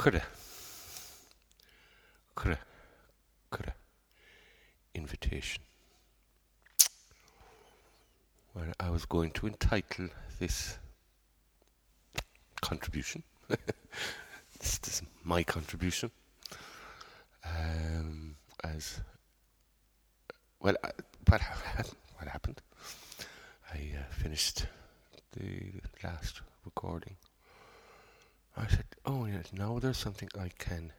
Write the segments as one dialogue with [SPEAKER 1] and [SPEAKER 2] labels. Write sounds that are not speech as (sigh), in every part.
[SPEAKER 1] Coulda. Coulda. Coulda. Invitation. Well, I was going to entitle this contribution. (laughs) this, is my contribution. Um, as well, what, what happened? I uh, finished the last recording. I said, "Oh yes, now there's something I can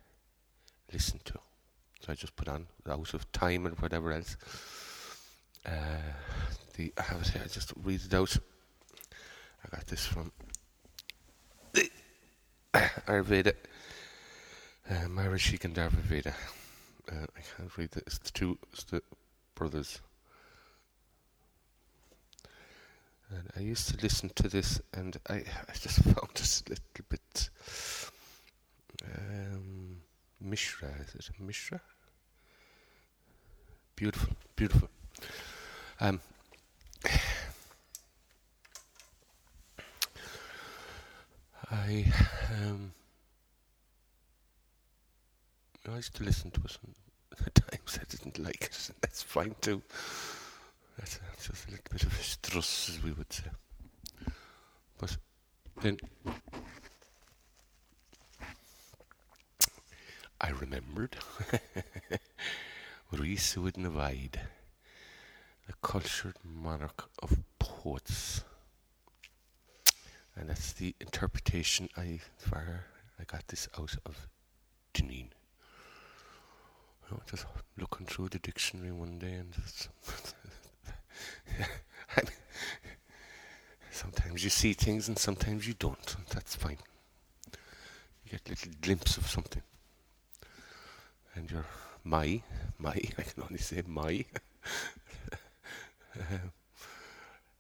[SPEAKER 1] listen to." So I just put on out of time and whatever else. Uh, the I was I just read it out. I got this from the Ayurveda, uh, Maharishi Gandharva Veda. Uh, I can't read it. It's the two. It's the brothers. And I used to listen to this, and I, I just (laughs) found it a little bit um, Mishra. Is it Mishra? Beautiful, beautiful. Um, I um, I used to listen to it, and at times I didn't like it, that's fine too. That's, just a little bit of a struss, as we would say. But then I remembered (laughs) Rhys Navaid, the cultured monarch of poets. And that's the interpretation I I got this out of Janine. You know, just looking through the dictionary one day and (laughs) just (laughs) sometimes you see things and sometimes you don't. That's fine. You get a little glimpse of something. And you're my, my, (laughs) I can only say my. um,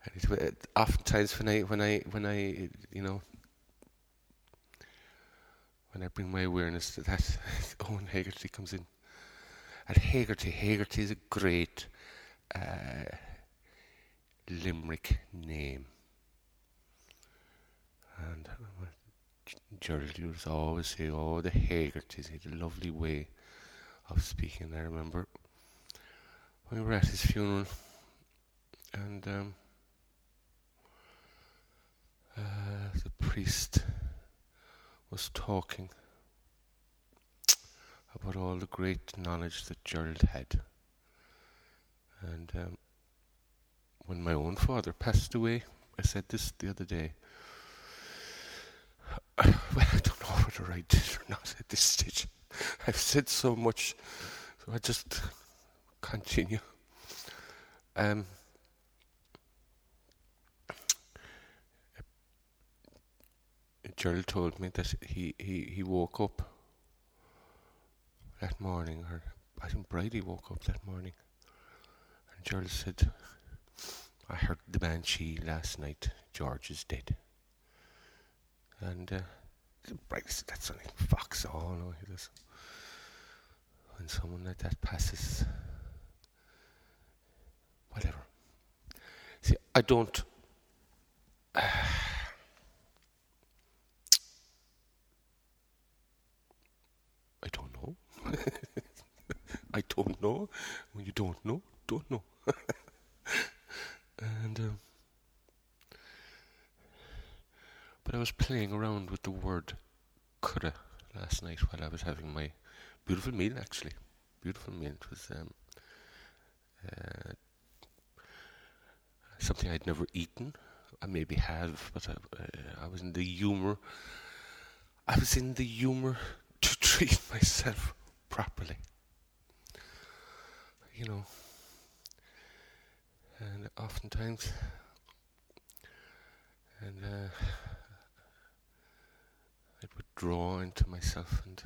[SPEAKER 1] (laughs) and oftentimes when I, when I, when I, you know, when I bring my awareness to that, Owen Hegarty comes in. And Hegarty, Hegarty is a great uh, Limerick name. And Gerald used to always say, oh, the Hegartys, he had a lovely way of speaking. I remember we were at his funeral and um, uh, the priest was talking about all the great knowledge that Gerald had. And um, when my own father passed away, I said this the other day. (sighs) well, I don't know whether I did or (laughs) not at this stage. I've said so much, so I just continue. Um, Gerald told me that he, he, he woke up that morning, or I think Brady woke up that morning, and Gerald said, I heard the banshee last night, George is dead. And uh, that's only fox all. No, does. When someone like that passes, whatever. See, I don't. Uh, (sighs) I don't know. (laughs) I don't know. When you don't know, don't know. (laughs) and um, but I was playing around with the word coulda last night while I was having my beautiful meal. Actually, beautiful meal. It was um, uh, something I'd never eaten. I maybe have, but I, uh, I was in the humour. I was in the humour to (laughs) treat myself properly. You know, and oftentimes, and uh, I'd draw into myself and,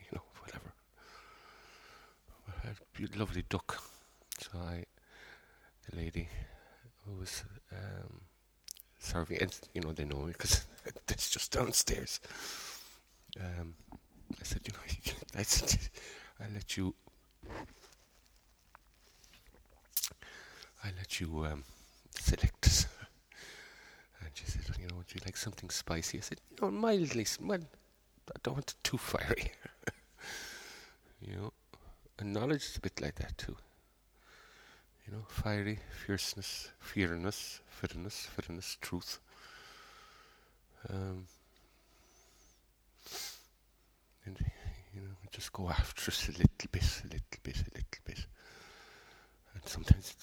[SPEAKER 1] you know, whatever. I had a lovely duck, so I, the lady who was um, serving, and you know, they know me because (laughs) it's just downstairs. Um, I said, you know, (laughs) I said, (laughs) I let you, I let you um, select. (laughs) And she said, you know, would you like something spicy? I said, you know, mildly, well, I don't want it too fiery. (laughs) you know, and knowledge is a bit like that too. You know, fiery, fierceness, fearness, fitness, fitness, truth. Um, and you know, just go after us a little bit, a little bit, a little bit, and sometimes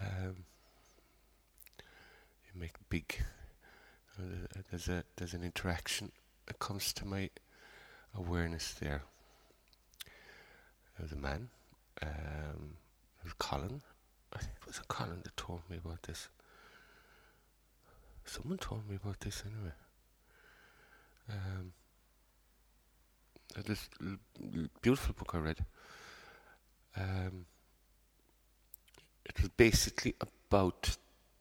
[SPEAKER 1] um, you make big. Uh, there's a there's an interaction that comes to my awareness there. There was a man. Um, (laughs) it was Colin. I think it was a Colin that told me about this. Someone told me about this anyway. Um, this l- beautiful book I read. Um, it was basically about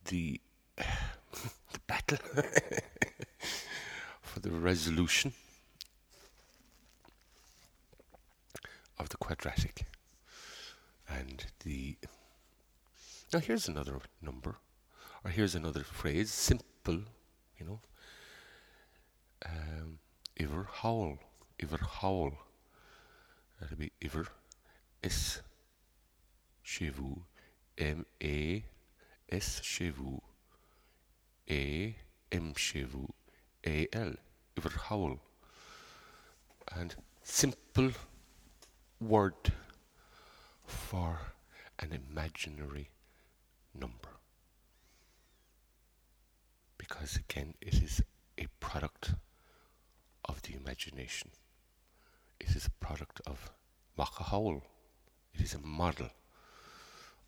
[SPEAKER 1] the (sighs) the battle (laughs) for the resolution of the quadratic and the now here's another number or here's another phrase simple you know um, iver howl iver howl. That'll be iver is chez vous M A S chez vous A M chez vous A L iver howl and simple word for an imaginary number. Because again, it is a product of the imagination. It is a product of Macahowl. It is a model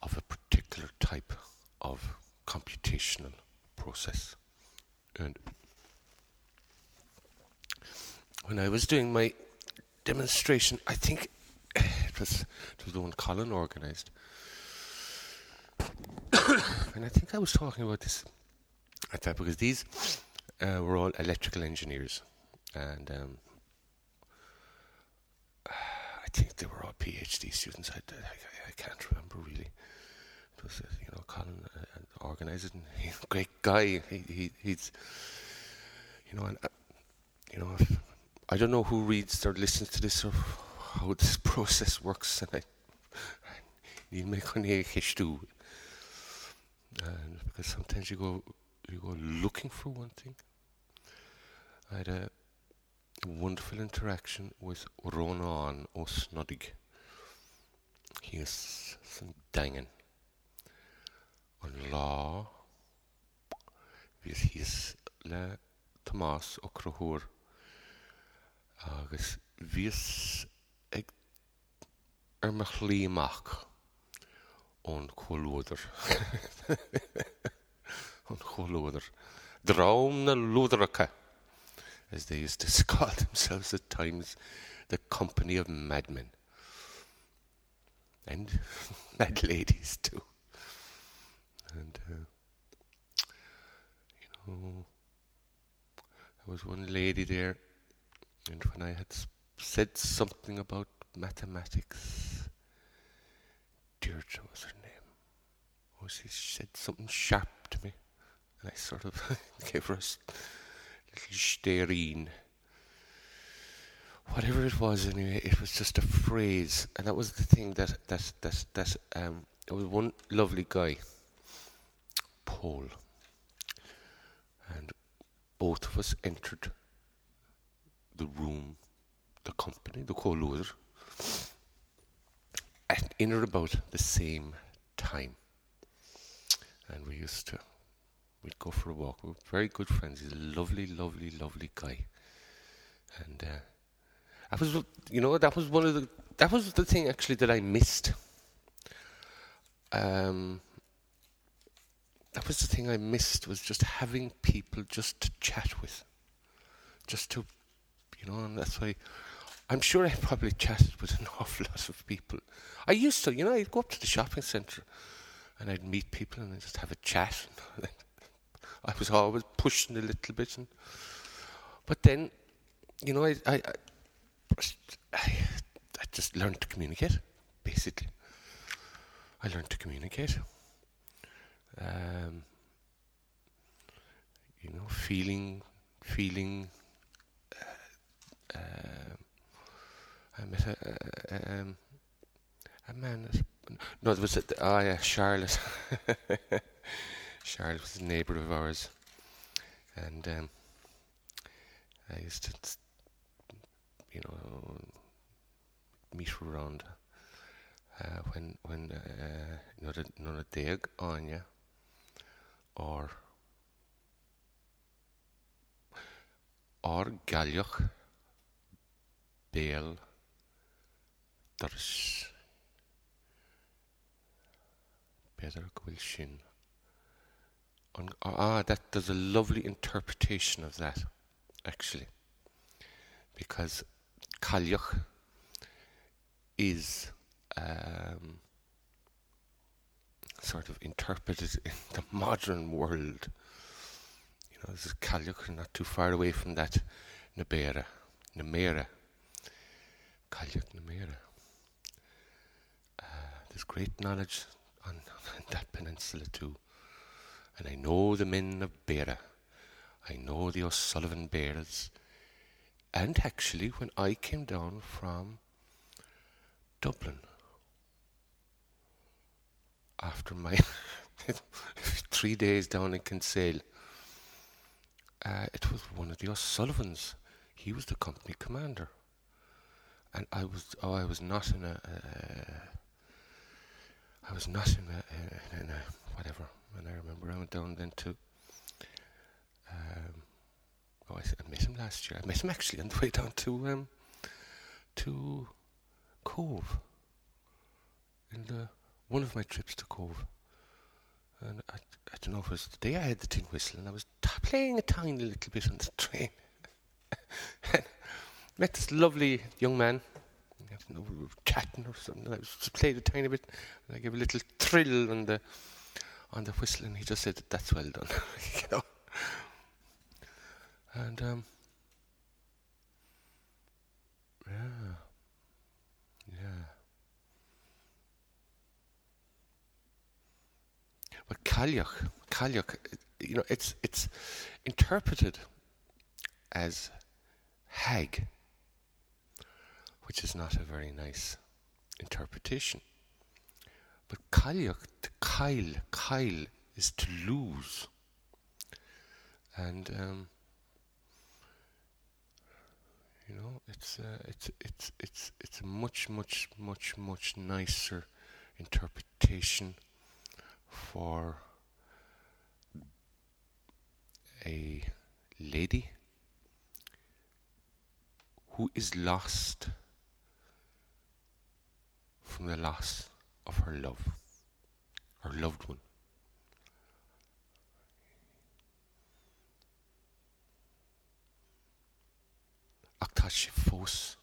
[SPEAKER 1] of a particular type of computational process. And when I was doing my demonstration, I think it was it was the one Colin organised, (coughs) and I think I was talking about this at that because these uh, were all electrical engineers, and um, (sighs) I think they were all PhD students. I, I, I can't remember really. You know Colin uh, organised it, and (laughs) he's a great guy. He, he he's you know and uh, you know. I don't know who reads or listens to this or how this (laughs) process works, and I, need make only too. And because sometimes you go you go looking for one thing. I had a wonderful interaction with Ronan Ó Snodaigh. He is some dangen. On law, vis his le Thomas og Crohur agus vís ag ar er me chlíach ón choúidir an (laughs) choúidir. Drám na as they used to (laughs) call themselves at times, the company of madmen. And (laughs) mad ladies too. And, uh, you know, there was one lady there and when I had said something about mathematics, Deirdre was her name. Oh, she said something sharp to me, and I sort of (laughs) gave her a little staring. Whatever it was, anyway, it was just a phrase, and that was the thing that that that that um. It was one lovely guy, Paul, and both of us entered the room, the company, the co-loader, at in or about the same time. And we used to, we'd go for a walk. We were very good friends. He's a lovely, lovely, lovely guy. And uh, that was, you know, that was one of the, that was the thing actually that I missed. Um, that was the thing I missed was just having people just to chat with, just to you know, and that's why I'm sure I probably chatted with (laughs) an awful lot of people. I used to, you know, I'd go up to the shopping centre and I'd meet people and I'd just have a chat. I was always pushing a little bit, and, but then, you know, I, I, I, I just learned to communicate, basically. I learned to communicate. Um, you know, feeling, feeling I met a, a, um, a man. No, it was a, oh yeah, Charlotte. (laughs) Charlotte was a neighbour of ours, and um, I used to, you know, meet around uh, when when uh, know the none of dig on you or or galioch béal doris better gohfuil ah that there's a lovely interpretation of that actually. Because galioch is um, sort of interpreted (laughs) in the modern world. You know, this is Cailleach, not too far away from that Nabera, Namera, Cailleach Namera. Uh, there's great knowledge on, on (laughs) that peninsula too. And I know the men of Beara. I know the O'Sullivan Beares. And actually, when I came down from Dublin, after my (laughs) three days down in Kinsale. Uh, it was one of the O'Sullivans. He was the company commander, and I was oh I was not in a uh, I was not in a, in a whatever. And I remember I went down then to. Um, oh, I, I, met him last year. I met him actually on the way down to um, to Cobh in the one of my trips to Cobh. And I, I don't know if it was the day I had the tin whistle, and I was t- playing a tiny little bit on the train. (laughs) met this lovely young man. Know, we were chatting or something. I just played a tiny bit, and I gave a little thrill on the on the whistle, and he just said, "That's well done," (laughs) you know. And um, yeah. But Cailleach, Cailleach, you know, it's it's interpreted as hag, which is not a very nice interpretation. But to Kyle, Kyle is to lose. And um, you know, it's uh, it's it's it's it's a much much much much nicer interpretation for a lady who is lost from the loss of her love, her loved one. Aktashi Fos.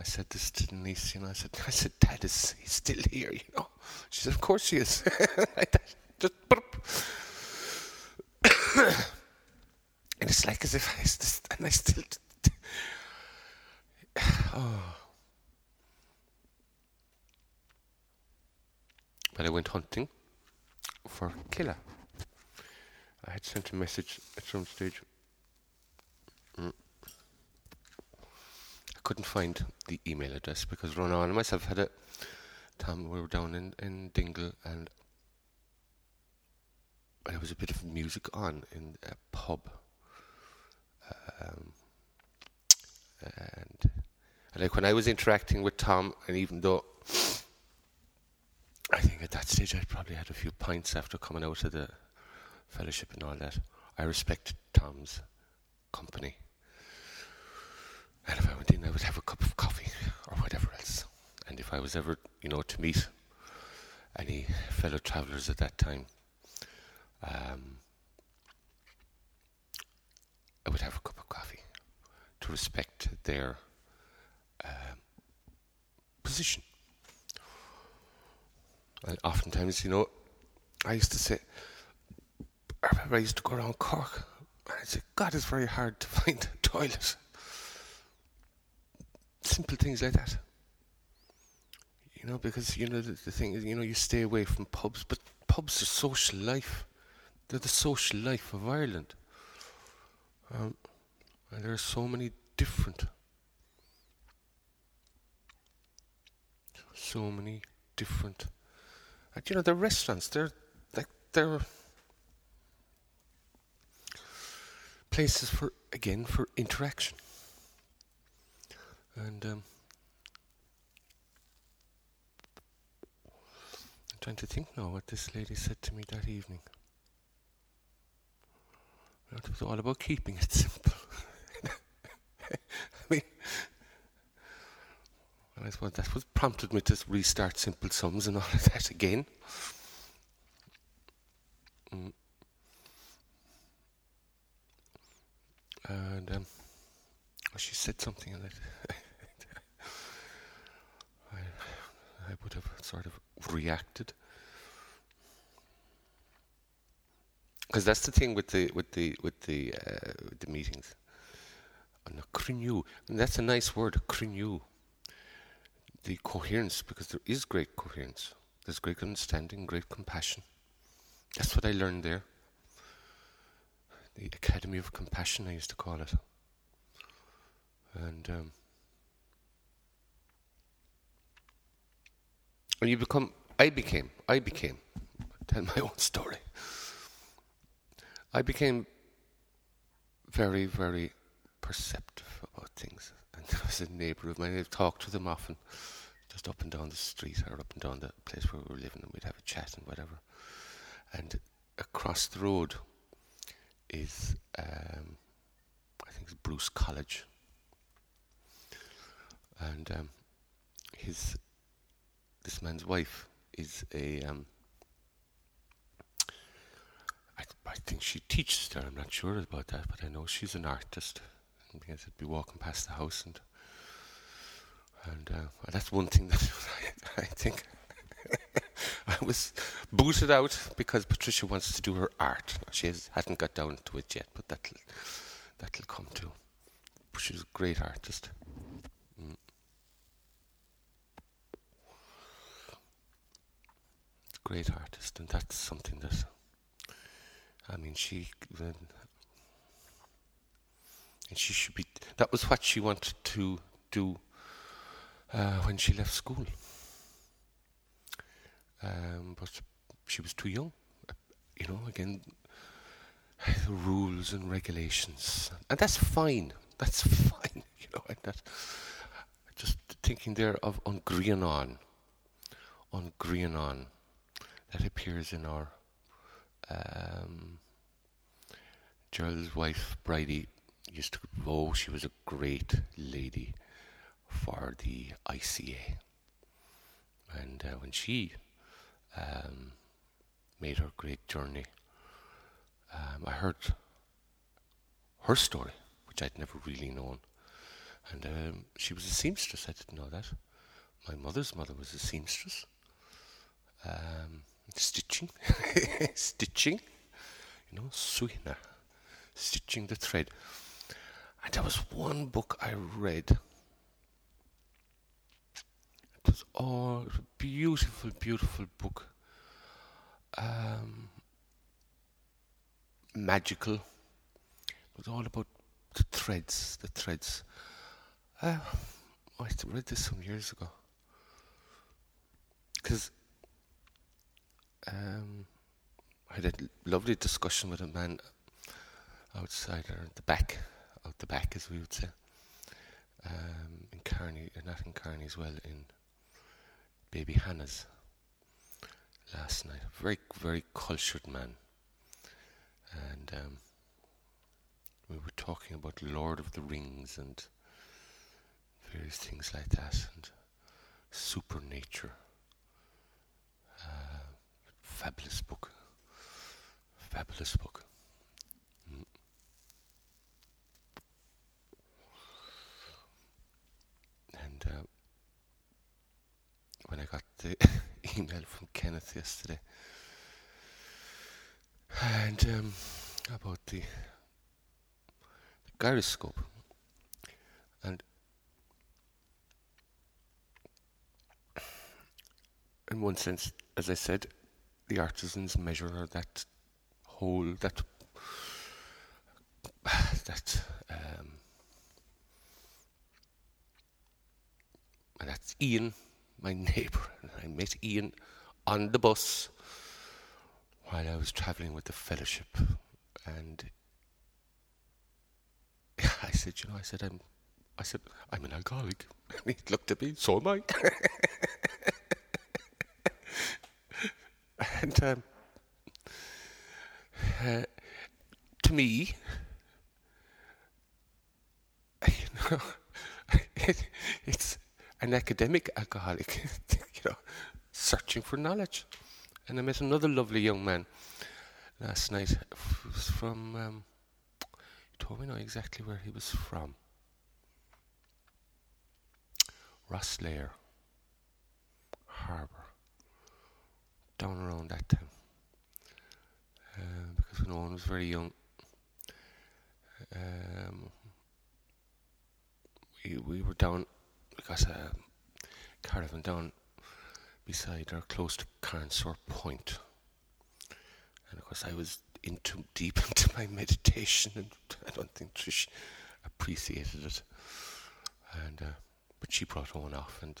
[SPEAKER 1] I said this to Denise, you know, I said, I said, Dad is he's still here, you know. She said, Of course he is. (laughs) Just and (coughs) it's like as if I and I still (sighs) oh. But I went hunting for killer. I had sent a message at some stage. Mm. I couldn't find the email address because Ronan and myself had a Tom we were down in, in Dingle and there was a bit of music on in a pub. Um, and, and like when I was interacting with Tom, and even though I think at that stage I'd probably had a few pints after coming out of the fellowship and all that, I respected Tom's company. And if I went in, I would have a cup of coffee or whatever else. And if I was ever, you know, to meet any fellow travellers at that time, um, I would have a cup of coffee to respect their uh, position. And oftentimes, you know, I used to say, I remember I used to go around Cork and I'd say, God, it's very hard to (laughs) find a toilet. Simple things like that. You know, because, you know, the, the thing is, you know, you stay away from pubs, but pubs are social life. They're the social life of Ireland. Um, and there are so many different so many different. Uh, you know, the restaurants. They're like they're places for again for interaction. And um, I'm trying to think now what this lady said to me that evening. It was all about keeping it (laughs) simple. I mean, I suppose that's what prompted me to restart Simple Sums and all of that again. Mm. And um, she said something and (laughs) I would have sort of reacted. Because that's the thing with the with the with the uh, with the meetings. And a and that's a nice word, crenew. The coherence, because there is great coherence. There's great understanding, great compassion. That's what I learned there. The Academy of Compassion, I used to call it. And um, and you become, I became, I became, tell my (laughs) own story. I became very, very perceptive about things. (laughs) And there was a neighbour of mine, I've talked to them often, just up and down the street or up and down the place where we were living, and we'd have a chat and whatever. And across the road is, um, I think it's Bruce College. And um, his, this man's wife is a, um, I, I think she teaches there. I'm not sure about that, but I know she's an artist. Because I'd be walking past the house, and and uh, that's one thing (laughs) that I, I think (laughs) I was booted out because Patricia wants to do her art. She has, hadn't got down to it yet, but that'll that'll come too. She's a great artist. Mm. Great artist, and that's something that I mean, she. and she should be. That was what she wanted to do uh, when she left school. Um, but she was too young. You know, again, the rules and regulations, and that's fine. That's (laughs) fine. You know, and that. Just thinking there of on Grianon, on Grianon, that appears in our um, Gerald's wife, Bridie, used to, oh, she was a great lady for the ICA. And uh, when she um, made her great journey, um, I heard her story, which I'd never really known. And um, she was a seamstress, I didn't know that. My mother's mother was a seamstress. Um, stitching, (laughs) stitching, you know, suina, stitching the thread. And there was one book I read. It was all a beautiful, beautiful book. Um, magical. It was all about the threads, the threads. Uh, I read this some years ago. Because um, I had a lovely discussion with a man outside or at the back, out the back as we would say, um, in Carney, uh, not in Carney as well, in Baby Hannah's last night. A very, very cultured man. And um, we were talking about Lord of the Rings and various things like that, and supernature. Uh, fabulous book. Fabulous book. Mm. And uh, when I got the (laughs) email from Kenneth yesterday, and um, about the, the gyroscope, and in one sense, as I said, the artisans measure that whole that (sighs) that um, that's Ian my (laughs) neighbour, and I met Ian on the bus while I was travelling with the fellowship, and (laughs) I said, you know, I said I'm, I said I'm an alcoholic. And (laughs) he looked at me, so am I. and um, uh, (sighs) to me, (laughs) you know, it, (laughs) it's an academic alcoholic, (laughs) you know, searching for knowledge. And I met another lovely young man last night. Was from, um, he told me not exactly where he was from. Rosslare Harbour, down around that time. Uh, because when Owen was very young, um, we, we were down, got a caravan down beside or close to Carnsore And of course, I was into deep (laughs) into my meditation, and I don't think Trish appreciated it. And uh, but she brought one off, and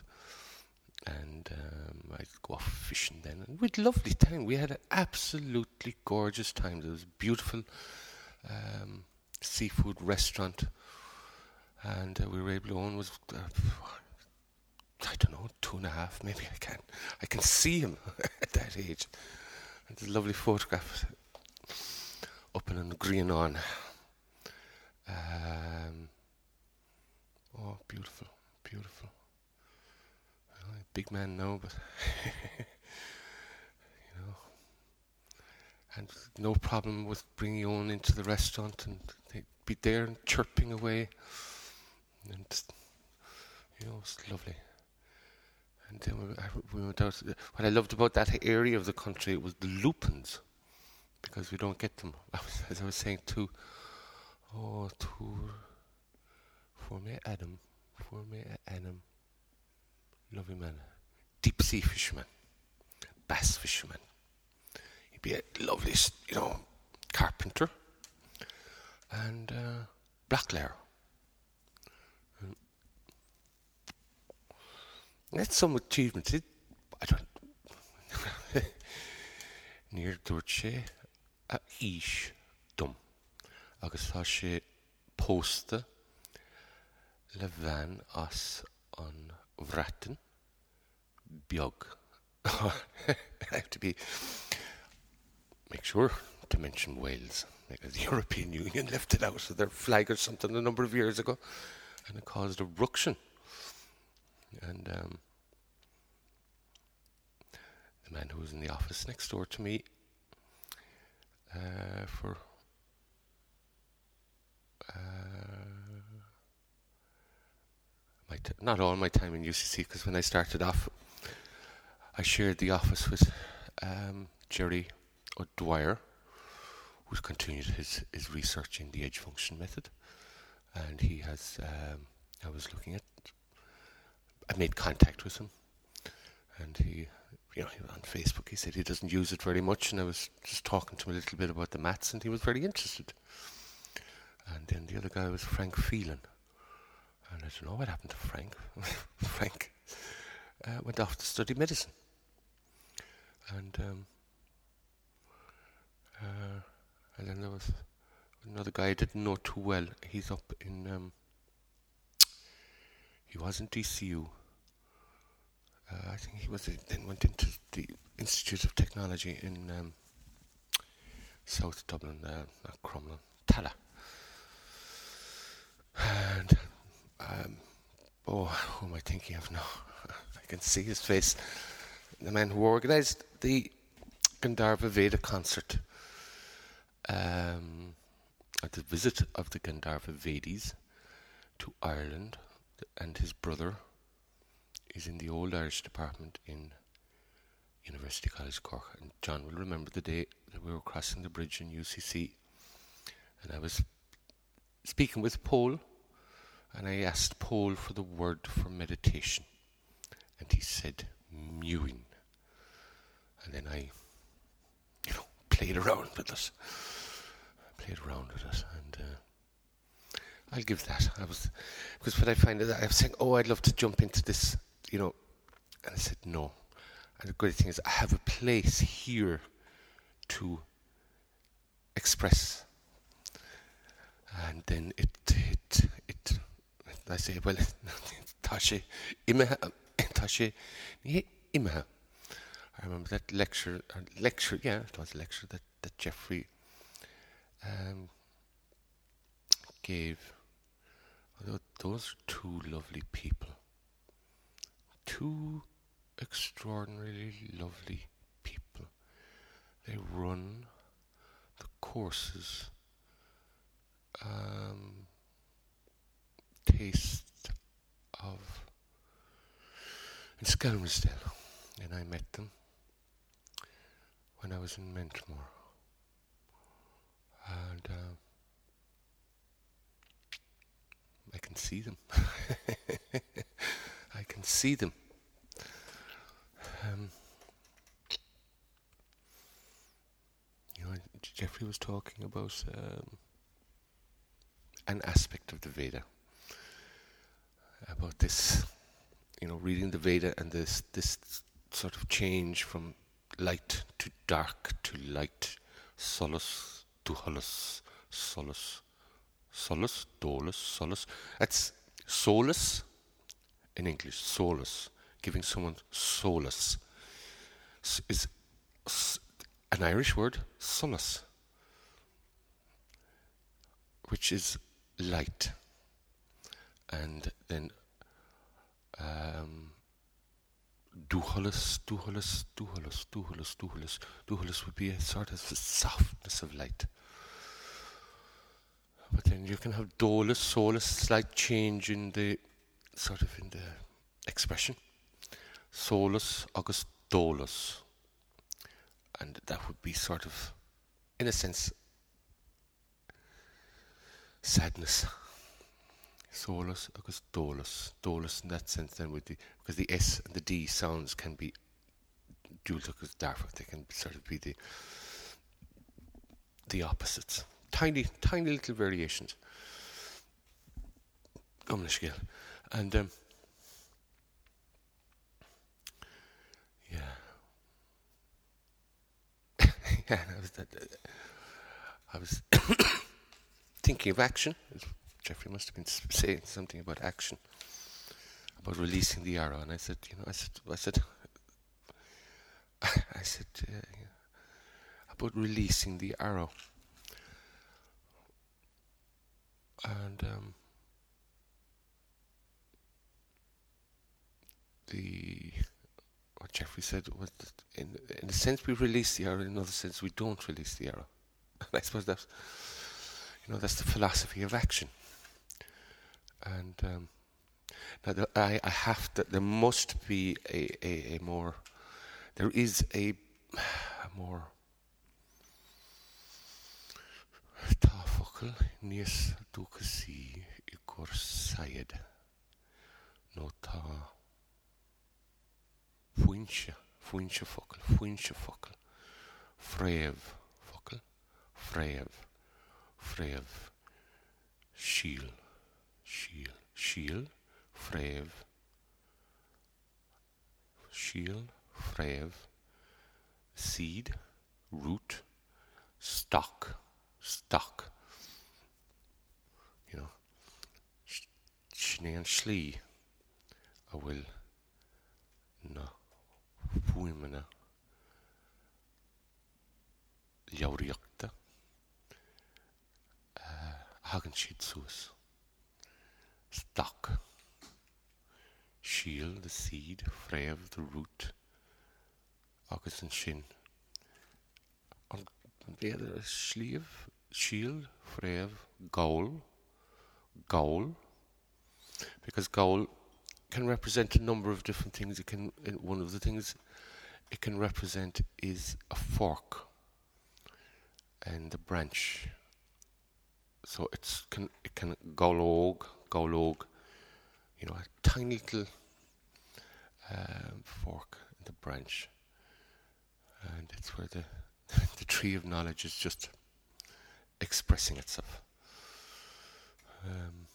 [SPEAKER 1] and um, I'd go off fishing then, and we'd lovely time. We had an absolutely gorgeous time. There was a beautiful um, seafood restaurant, and uh, we were able to own was. Uh, I don't know, two and a half, maybe I can. I can see him (laughs) at that age. And a lovely photograph up in green on. Um, oh, beautiful, beautiful. Big man now, but (laughs) you know, and no problem with bringing you on into the restaurant, and they'd be there and chirping away, and you know, it's lovely. And then we, I, we went out. What I loved about that area of the country was the lupins, because we don't get them. (laughs) As I was saying to, oh, to, for me Adam, for me Adam, lovely man, deep sea fisherman, bass fisherman. He'd be a lovely, you know, carpenter, and uh, bricklayer. That's some achievement. It, I don't. (laughs) Níor dúirt a ís dum agus pósta le bhean as an bhreatan beag. I have to be make sure to mention Wales. Because the (laughs) European Union left it out of their flag or something a number of years ago, and it caused a ruction and um, the man who was in the office next door to me uh, for uh, my t- not all my time in UCC because when I started off, I shared the office with um, Jerry O'Dwyer, who's continued his, his research in the edge function method, and he has. Um, I was looking at I made contact with him, and he, you know, he on Facebook he said he doesn't use it very much, and I was just talking to him a little bit about the maths, and he was very interested. And then the other guy was Frank Phelan, I don't know what happened to Frank. (laughs) Frank uh, went off to study medicine, and um, uh, and then there was another guy I didn't know too well. He's up in. Um, he was in DCU, uh, I think he was then went into the Institute of Technology in um, South Dublin, uh, not Crumlin, Tallaght. And um, oh, who am I thinking of now? (laughs) I can see his face. The man who organised the Gandharva Veda concert, um, at the visit of the Gandharva Vedis to Ireland, and his brother is in the Old Irish Department in University College Cork. And John will remember the day that we were crossing the bridge in UCC, and I was speaking with Paul, and I asked Paul for the word for meditation, and he said mewing. And then I, you know, played around with it. played around with it, and. Uh, I'll give that. I was because what I find is I was saying, oh, I'd love to jump into this you know, And I said, No. And the great thing is, I have a place here to express. And then it, I say, well, Tashi, Imaha, Tashi, Imaha. I remember that lecture, uh, lecture, yeah, it was a lecture that, that Jeffrey um, gave. Those are two lovely people. Two extraordinarily lovely people. They run the courses, um, taste of in Skelmersdale, and I met them when I was in Mentmore. And uh, I can see them. (laughs) I can see them. Um, you know, Jeffrey was talking about um, an aspect of the Veda, about this, you know, reading the Veda and this this sort of change from light to dark to light, solus to holus, solace, solace, dolus, solace. That's solus in English, solus, giving someone solace is an Irish word, solace, which is light. And then um, duhalus, duhalus, duhalus, duhalus, duhalus, duhalus would be a sort of softness of light. But then you can have dolus, solus, slight change in the sort of in the expression. Solus, August, dolus. And that would be sort of, in a sense, sadness. Solus, August, dolus. Dolus in that sense then with the, because the S and the D sounds can be dual as Dartford. They can sort of be the, the opposites. Tiny, tiny little variations. And um, (laughs) yeah, I was, I was (coughs) thinking of action. Jeffrey must have been saying something about action, about releasing the arrow, and I said, you know, I said, I said, (laughs) I said, uh, about releasing the arrow, and um, the what Jeffrey said was in in a sense we release the arrow, in another sense we don't release the arrow. (laughs) And I suppose that's you know that's the philosophy of action. And um, now I I have to. There must be a, a, a more. There is a, a more. Táfocal níos dúchasí i gur sayad nó tá Fuinse, fuinse focail, fuinse focail, fréamh focail, fréamh, fréamh, síl, síl, síl, fréamh, síl, seed, root, stock, stock. You know, sné an slí a bhfuil na fuimena leabhríochta uh, hagann siad suas. Stock. Shield, the seed, fréamh the root agus an sin. An béidir slíomh síl fréamh goal, goal, because goal can represent a number of different things. It can one of the things it can represent is a fork and a branch. So it's can it can golog golog, you know, a tiny little um, fork in the branch, and it's where the (laughs) the tree of knowledge is just expressing itself. Um,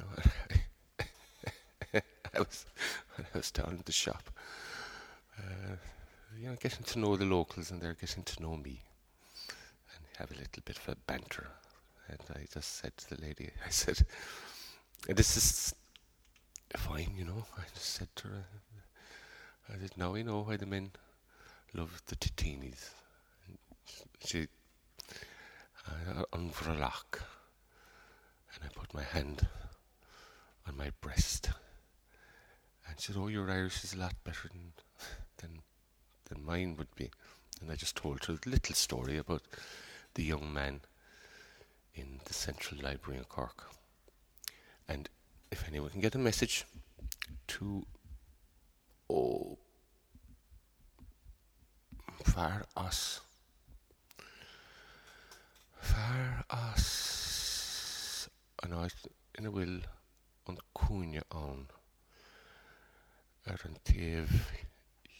[SPEAKER 1] (laughs) was, when I was down at the shop. Uh, you know, getting to know the locals and they're getting to know me and have a little bit of a banter. And I just said to the lady, (laughs) I said, this is fine, you know. I just said to her, I said, now I know why the men love the titinis. She, uh, on for a lock, and I put my hand on my breast. And she said, Oh, your Irish is a lot better than, than, than mine would be. And I just told her a little story about the young man in the Central Library in Cork. And if anyone can get a message to oh far us far us and I in a will an cúne an ar an taobh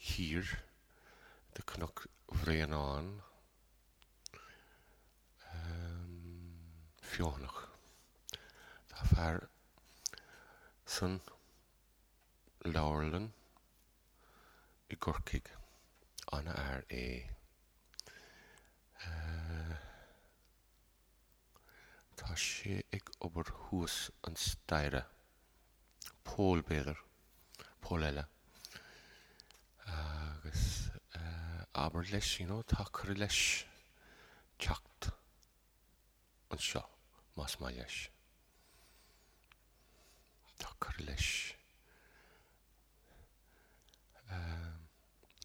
[SPEAKER 1] hir de cnach bhréan an um, fionnach Tá fear san láirlan i gcorcaig anna air Tá sé ag obair thuas an staire pólbéidir pól eile agus uh, aber leis you know, tá chu leis techt an seo más mai leis. Tá chu leis uh,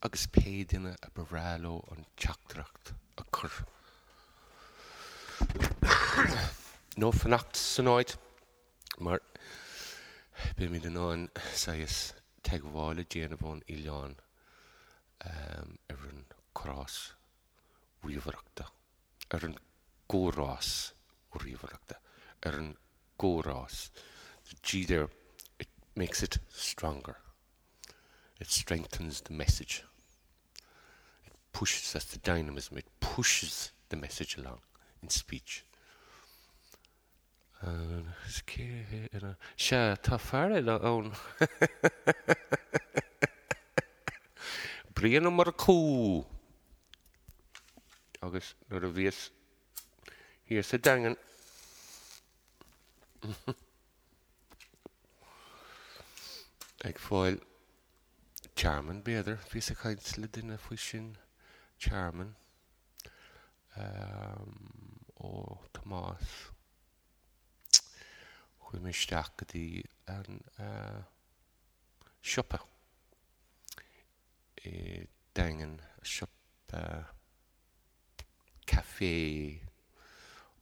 [SPEAKER 1] agus péidirine a bhráló an teachtracht a chur. Nó fannacht sanáid mar be mi den ná saas teagháile déanamhn i leán ar an chorás riomhreaachta ar an ggórás ó riomhreaachta ar an ggórás G there it makes it stronger. It strengthens the message. It pushes that's the dynamism. It pushes the message along in speech. Se tá fear le ón Brían mar có agus nuair a bhíos hí sa dagan ag fáil a (laughs) chaint le ó Tomás chuil meisteach go dtí an siopa i dagan siop caé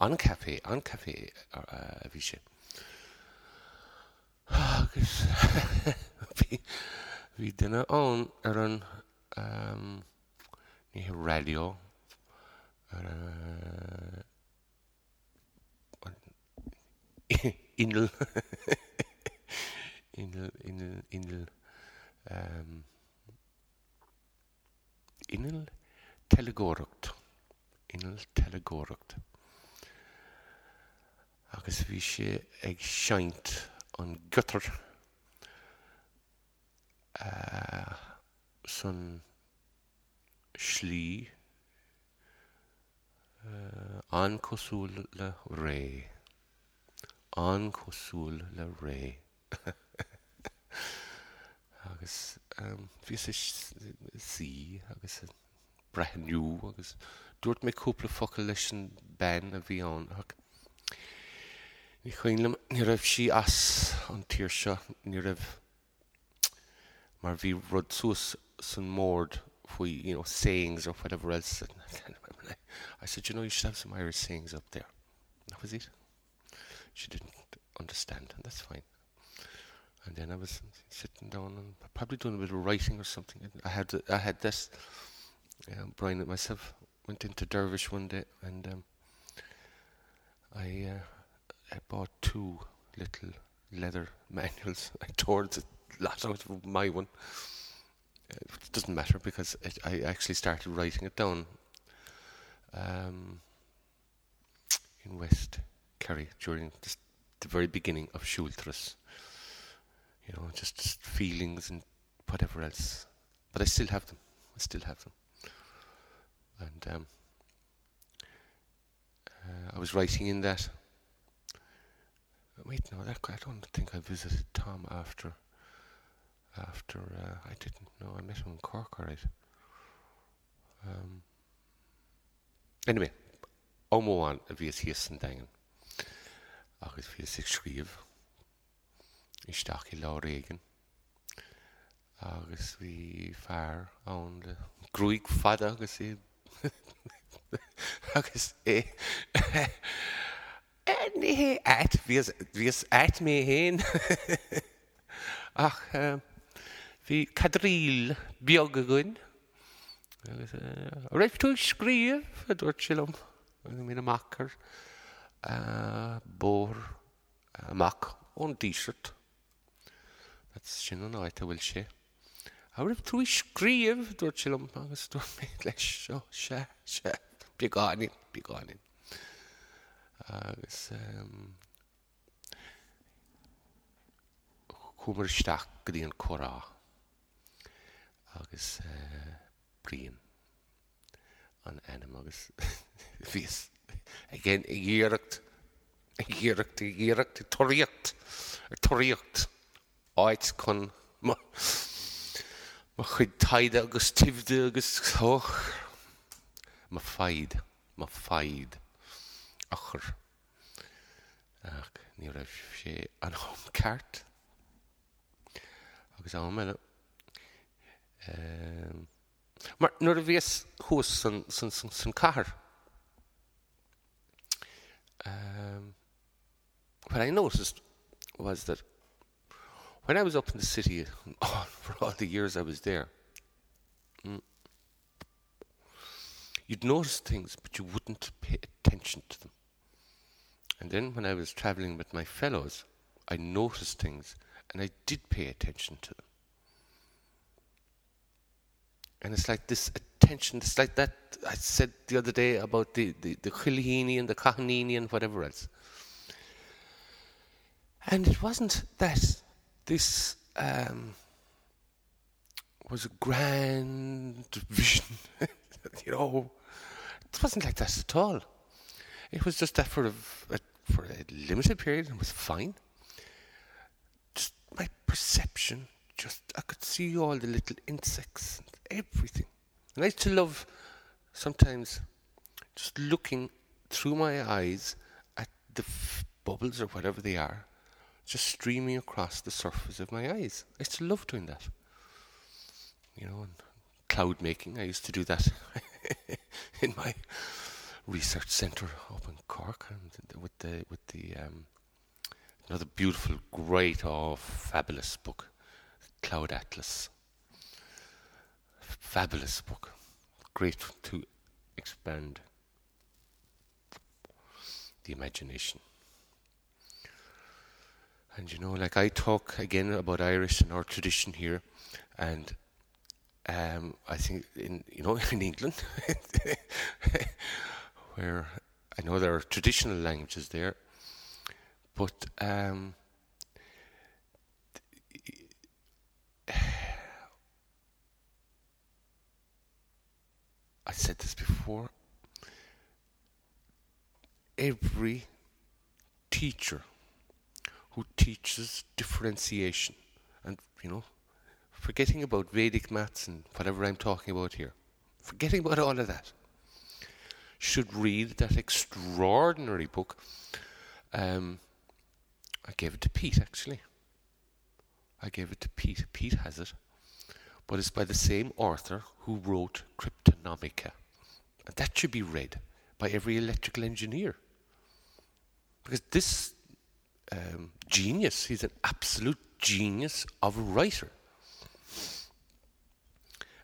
[SPEAKER 1] an caé an caé a bhí sé. agus hí duine ón ar an ní radio uh, (laughs) inel (laughs) inel inel inel um, inel telegóracht inel telegóracht agus bhí sé ag seint an gutter uh, san slí uh, an cosú le ré. an cosúil le ré. (laughs) Agus ví sí agus brehanú agus dúirt mé cúpla focail leis an ben a bhí an. Ní chuinem ní raibh si as an tíir seo ní raibh mar bhí rud suas san mórd faoi you know sayings or whatever else (laughs) I said you know you should have some Irish sayings up there that was it she didn't understand, and that's fine. And then I was sitting down and probably doing a bit of writing or something. I had I had this. Um, Brian and myself went into Dervish one day, and um, I uh, I bought two little leather (laughs) manuals. I tore the lot out of my one. It doesn't matter because it, I actually started writing it down um, in West Kerry during the, the very beginning of Schultras. You know, just, just feelings and whatever else. But I still have them. I still have them. And um, uh, I was writing in that. Wait, no, that, I don't think I visited Tom after. After uh, I didn't know I met him in Cork, all right. Um, anyway, ómóáin a bhíos híos an dain agus bhí sig scríomh isteach i lá réigen agus bhí fearr an le grúig fada agus é agus é nihé et bhíos et mé héin ach hí cadríl beag a agus raibh tú scríomh a dúirt silum mí amachchar bór amach ón díisirt sin an áit a bhfuil sé. A rih tú scríomh dúirt silum agus dú mé leis seo se se beáin beáin agus chumar isteach go dtíon chorá agus bríon an enam agus. (laughs) Vís gin i ggéirecht ggéirecht i ggéirecht i toíocht ar toíocht áit chun má chud taide agus tíimde agus choch má feid má feid a chur ach ní raibh sé an hom ceart agus á meile mar nuair a bhíos thuas san um, what I noticed was that when I was up in the city (laughs) oh, for all the years I was there, mm, you'd notice things, but you wouldn't pay attention to them. And then when I was traveling with my fellows, I noticed things and I did pay attention to them. And it's like this attention, it's like that I said the other day about the, the, the and the Kahanini and whatever else. And it wasn't that this um, was a grand (laughs) vision, you know. It wasn't like that at all. It was just that for a, a, for a limited period it was fine. Just my perception, just I could see all the little insects and everything. And I used to love sometimes just looking through my eyes at the f- bubbles or whatever they are just streaming across the surface of my eyes. I used to love doing that. You know, and cloud making, I used to do that (laughs) in my research centre up in Cork, and with the with the um, another beautiful, great, oh, fabulous book, Cloud Atlas. Fabulous book, great to expand the imagination. And you know, like I talk again about Irish and our tradition here, and um, I think in you know (laughs) in England, (laughs) where I know there are traditional languages there, but um, (sighs) I said this before. Every teacher who teaches differentiation and, you know, forgetting about Vedic maths and whatever I'm talking about here, forgetting about all of that, should read that extraordinary book. Um, I gave it to Pete, actually. I gave it to Pete. Pete has it. But it's by the same author who wrote Cryptonomicon. And that should be read by every electrical engineer. Because this um, genius. He's an absolute genius of a writer.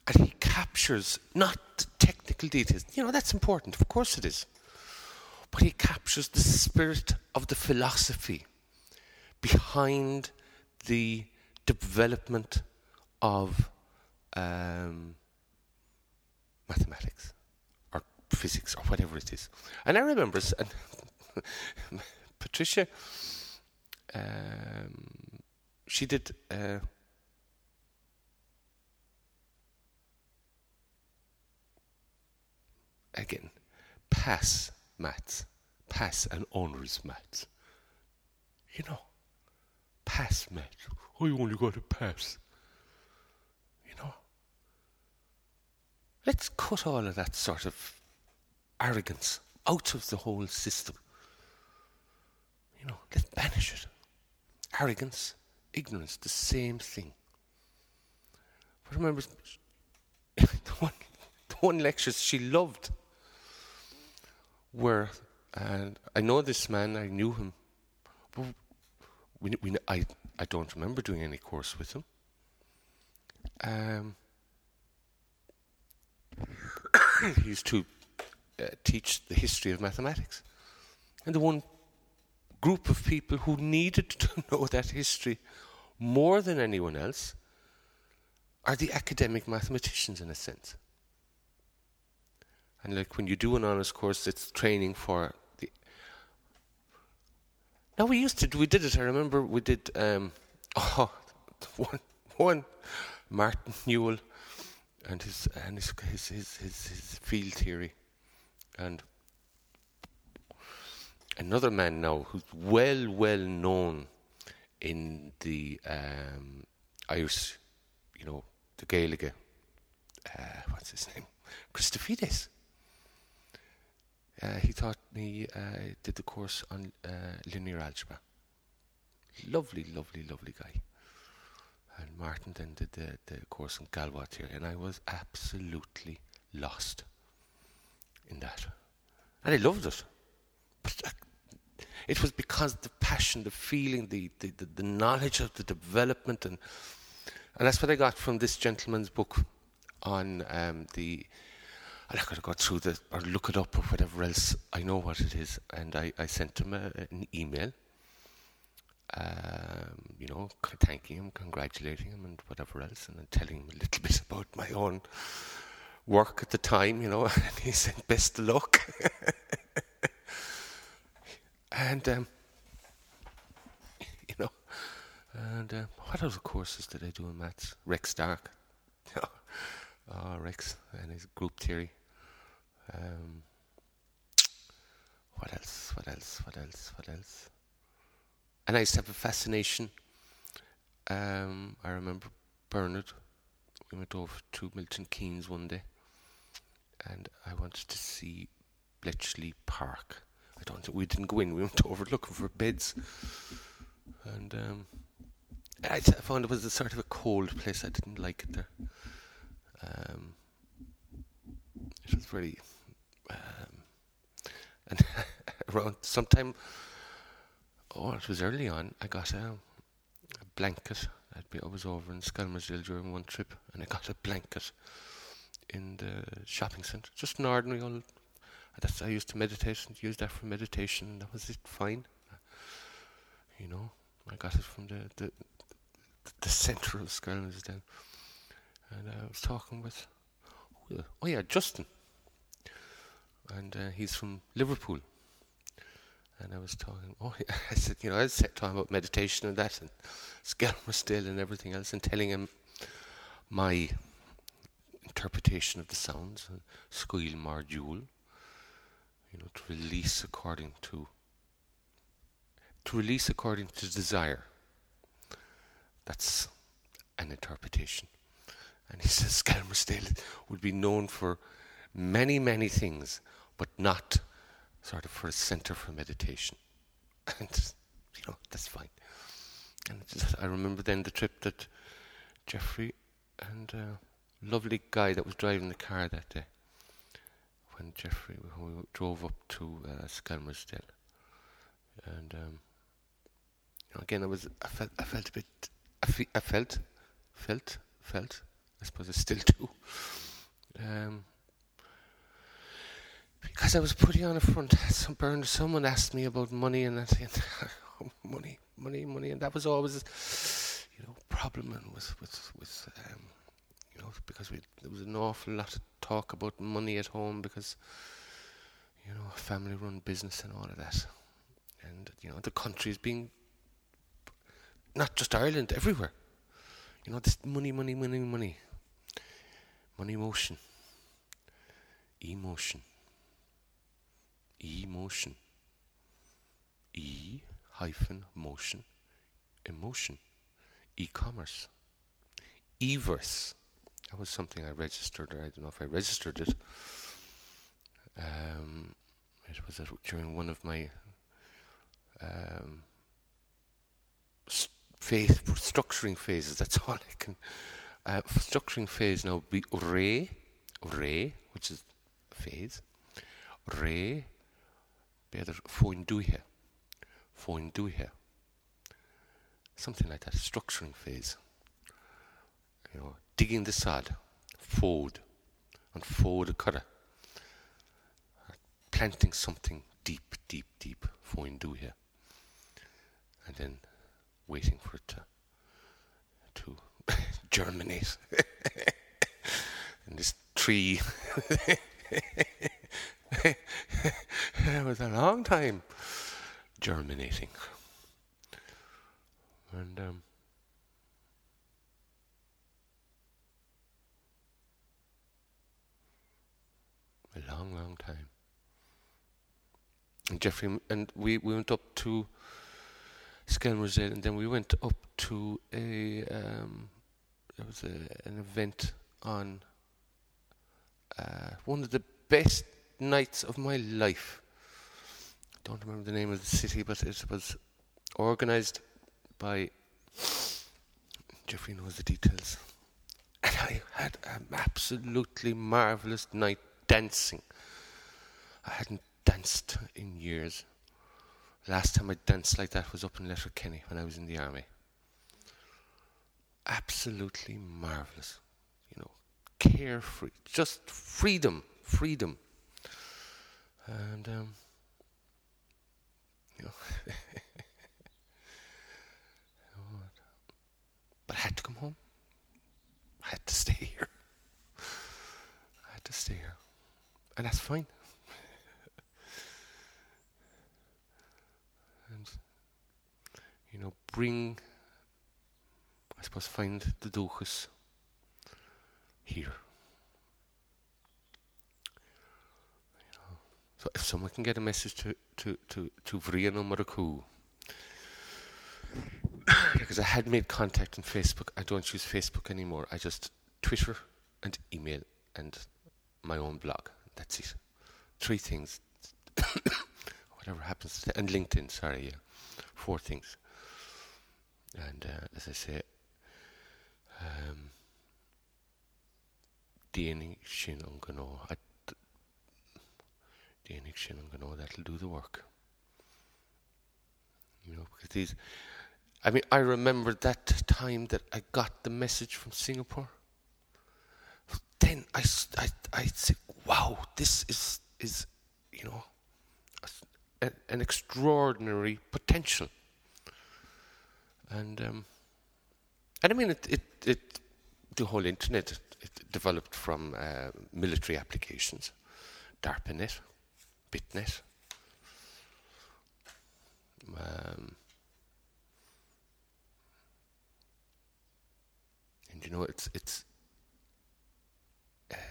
[SPEAKER 1] And he captures not the technical details. You know, that's important. Of course it is. But he captures the spirit of the philosophy behind the development of um, mathematics or physics or whatever it is. And I remember, (laughs) Patricia um, she did. Uh, again, pass maths, pass and honours maths. You know, pass maths. Oh, you only got a pass. You know, let's cut all of that sort of arrogance out of the whole system. You know, let's banish it. Arrogance, ignorance, the same thing. But remember, (laughs) the one, the one lecture she loved were, and I know this man, I knew him, but we, we, I, I don't remember doing any course with him. Um, (coughs) he used to uh, teach the history of mathematics. And the one group of people who needed to (laughs) know that history more than anyone else are the academic mathematicians, in a sense. And like when you do an honors course, it's training for Now we used to we did it. I remember we did. Um, (laughs) oh, one, one, Martin Newell, and his and his his his, his, his field theory, and another man now who's well well known in the um, Irish, you know, the Gaeilge. Uh, what's his name? Christofides. Uh, he taught me, uh, did the course on uh, linear algebra. Lovely, lovely, lovely guy. And Martin then did the, the course on Galois theory, and I was absolutely lost in that. And I loved it. But uh, it was because the passion, the feeling, the, the, the, the knowledge of the development, and and that's what I got from this gentleman's book on um, the I'm not going to go through the or look it up or whatever else. I know what it is, and I, I sent him a, an email. Um, you know, thanking him, congratulating him, and whatever else, and then telling him a little (laughs) bit about my own work at the time. You know, (laughs) and he said, "Best of luck." (laughs) and um, you know, and uh, what other courses did I do in maths? Rex Stark. oh, Rex and his group theory. Um, what else? What else? What else? What else? And I used to have a fascination. Um, I remember Bernard. We went over to Milton Keynes one day, and I wanted to see Bletchley Park. I don't we didn't go in. We went over looking for beds, and um, I, found it was a sort of a cold place. I didn't like it there. Um, it was very Um, and (laughs) around sometime, oh, it was early on, I got a, a blanket. I'd be, I was over in Skelmersdale during one trip, and I got a blanket in the shopping centre. Just an ordinary old. That's I used to meditate and use that for meditation. And that was it. Fine. You know, I got it from the the, the centre of Skelmersdale, and I was talking with. Oh yeah, Justin and uh, he's from Liverpool. And I was talking, oh, (laughs) I said, you know, I was talking about meditation and that, and Skelmersdale and everything else, and telling him my interpretation of the sounds, and Squeal Mardule, you know, to release according to, to release according to desire. That's an interpretation. And he (laughs) says Skelmersdale would be known for many, many things, but not sort of for a center for meditation. (laughs) And, you know, that's fine. And I remember then the trip that Jeffrey and a lovely guy that was driving the car that day, when Jeffrey we drove up to uh, Skelmersdale. And um, you know, again, I was I felt I felt a bit I, fe- I felt felt felt I suppose I still do. Um, because I was putting on a front. Burn, someone asked me about money and that, and (laughs) money, money, money, and that was always, you know, problem and with with with um, you know because we there was an awful lot of talk about money at home because you know family run business and all of that, and you know the country is being not just Ireland, everywhere. You know, this money, money, money, money. Money motion. Emotion. Emotion. E hyphen motion. Emotion. E-commerce. Everse. That was something I registered, or I don't know if I registered it. Um, it was during one of my um, phase, structuring phases. That's all I can. Uh, structuring phase now be re, re, which is phase. Re, better foinduhe, foinduhe. Something like that. Structuring phase. You know, digging the sod, fold, and fold a cutter. Planting something deep, deep, deep, foinduhe. And then waiting for it to to (laughs) germinate (laughs) in this tree. (laughs) (laughs) it was a long time germinating, and um, a long, long time. And Jeffrey and we, we went up to Skelmersdale, and then we went up to a um, there was a, an event on uh, one of the best nights of my life. I don't remember the name of the city, but it was organised by Jeffrey knows the details. And I had an absolutely marvellous night dancing. I hadn't danced in years. Last time I danced like that was up in Letterkenny when I was in the army. Absolutely marvellous. You know, carefree, just freedom, freedom. And, um, you know, (laughs) but I had to come home. I had to stay here. I had to stay here. And that's fine. (laughs) And, you know, bring, I suppose, find the Duchess here. You know, so if someone can get a message to to to to Vriano Maraku, (coughs) because I had made contact on Facebook, I don't use Facebook anymore. I just Twitter and email and my own blog. That's it. Three things. (coughs) Whatever happens, and LinkedIn. Sorry, yeah, four things. And uh, as I say, um, déananig sin an déananig sin an gó that'll do the work. You know, because these, I mean, I remember that time that I got the message from Singapore. Then I, I, I said, wow, this is, is you know, a, an extraordinary potential and um, and I mean it, it, it the whole internet it developed from uh, military applications, DARPANET, BitNet. Um, and you know it's it's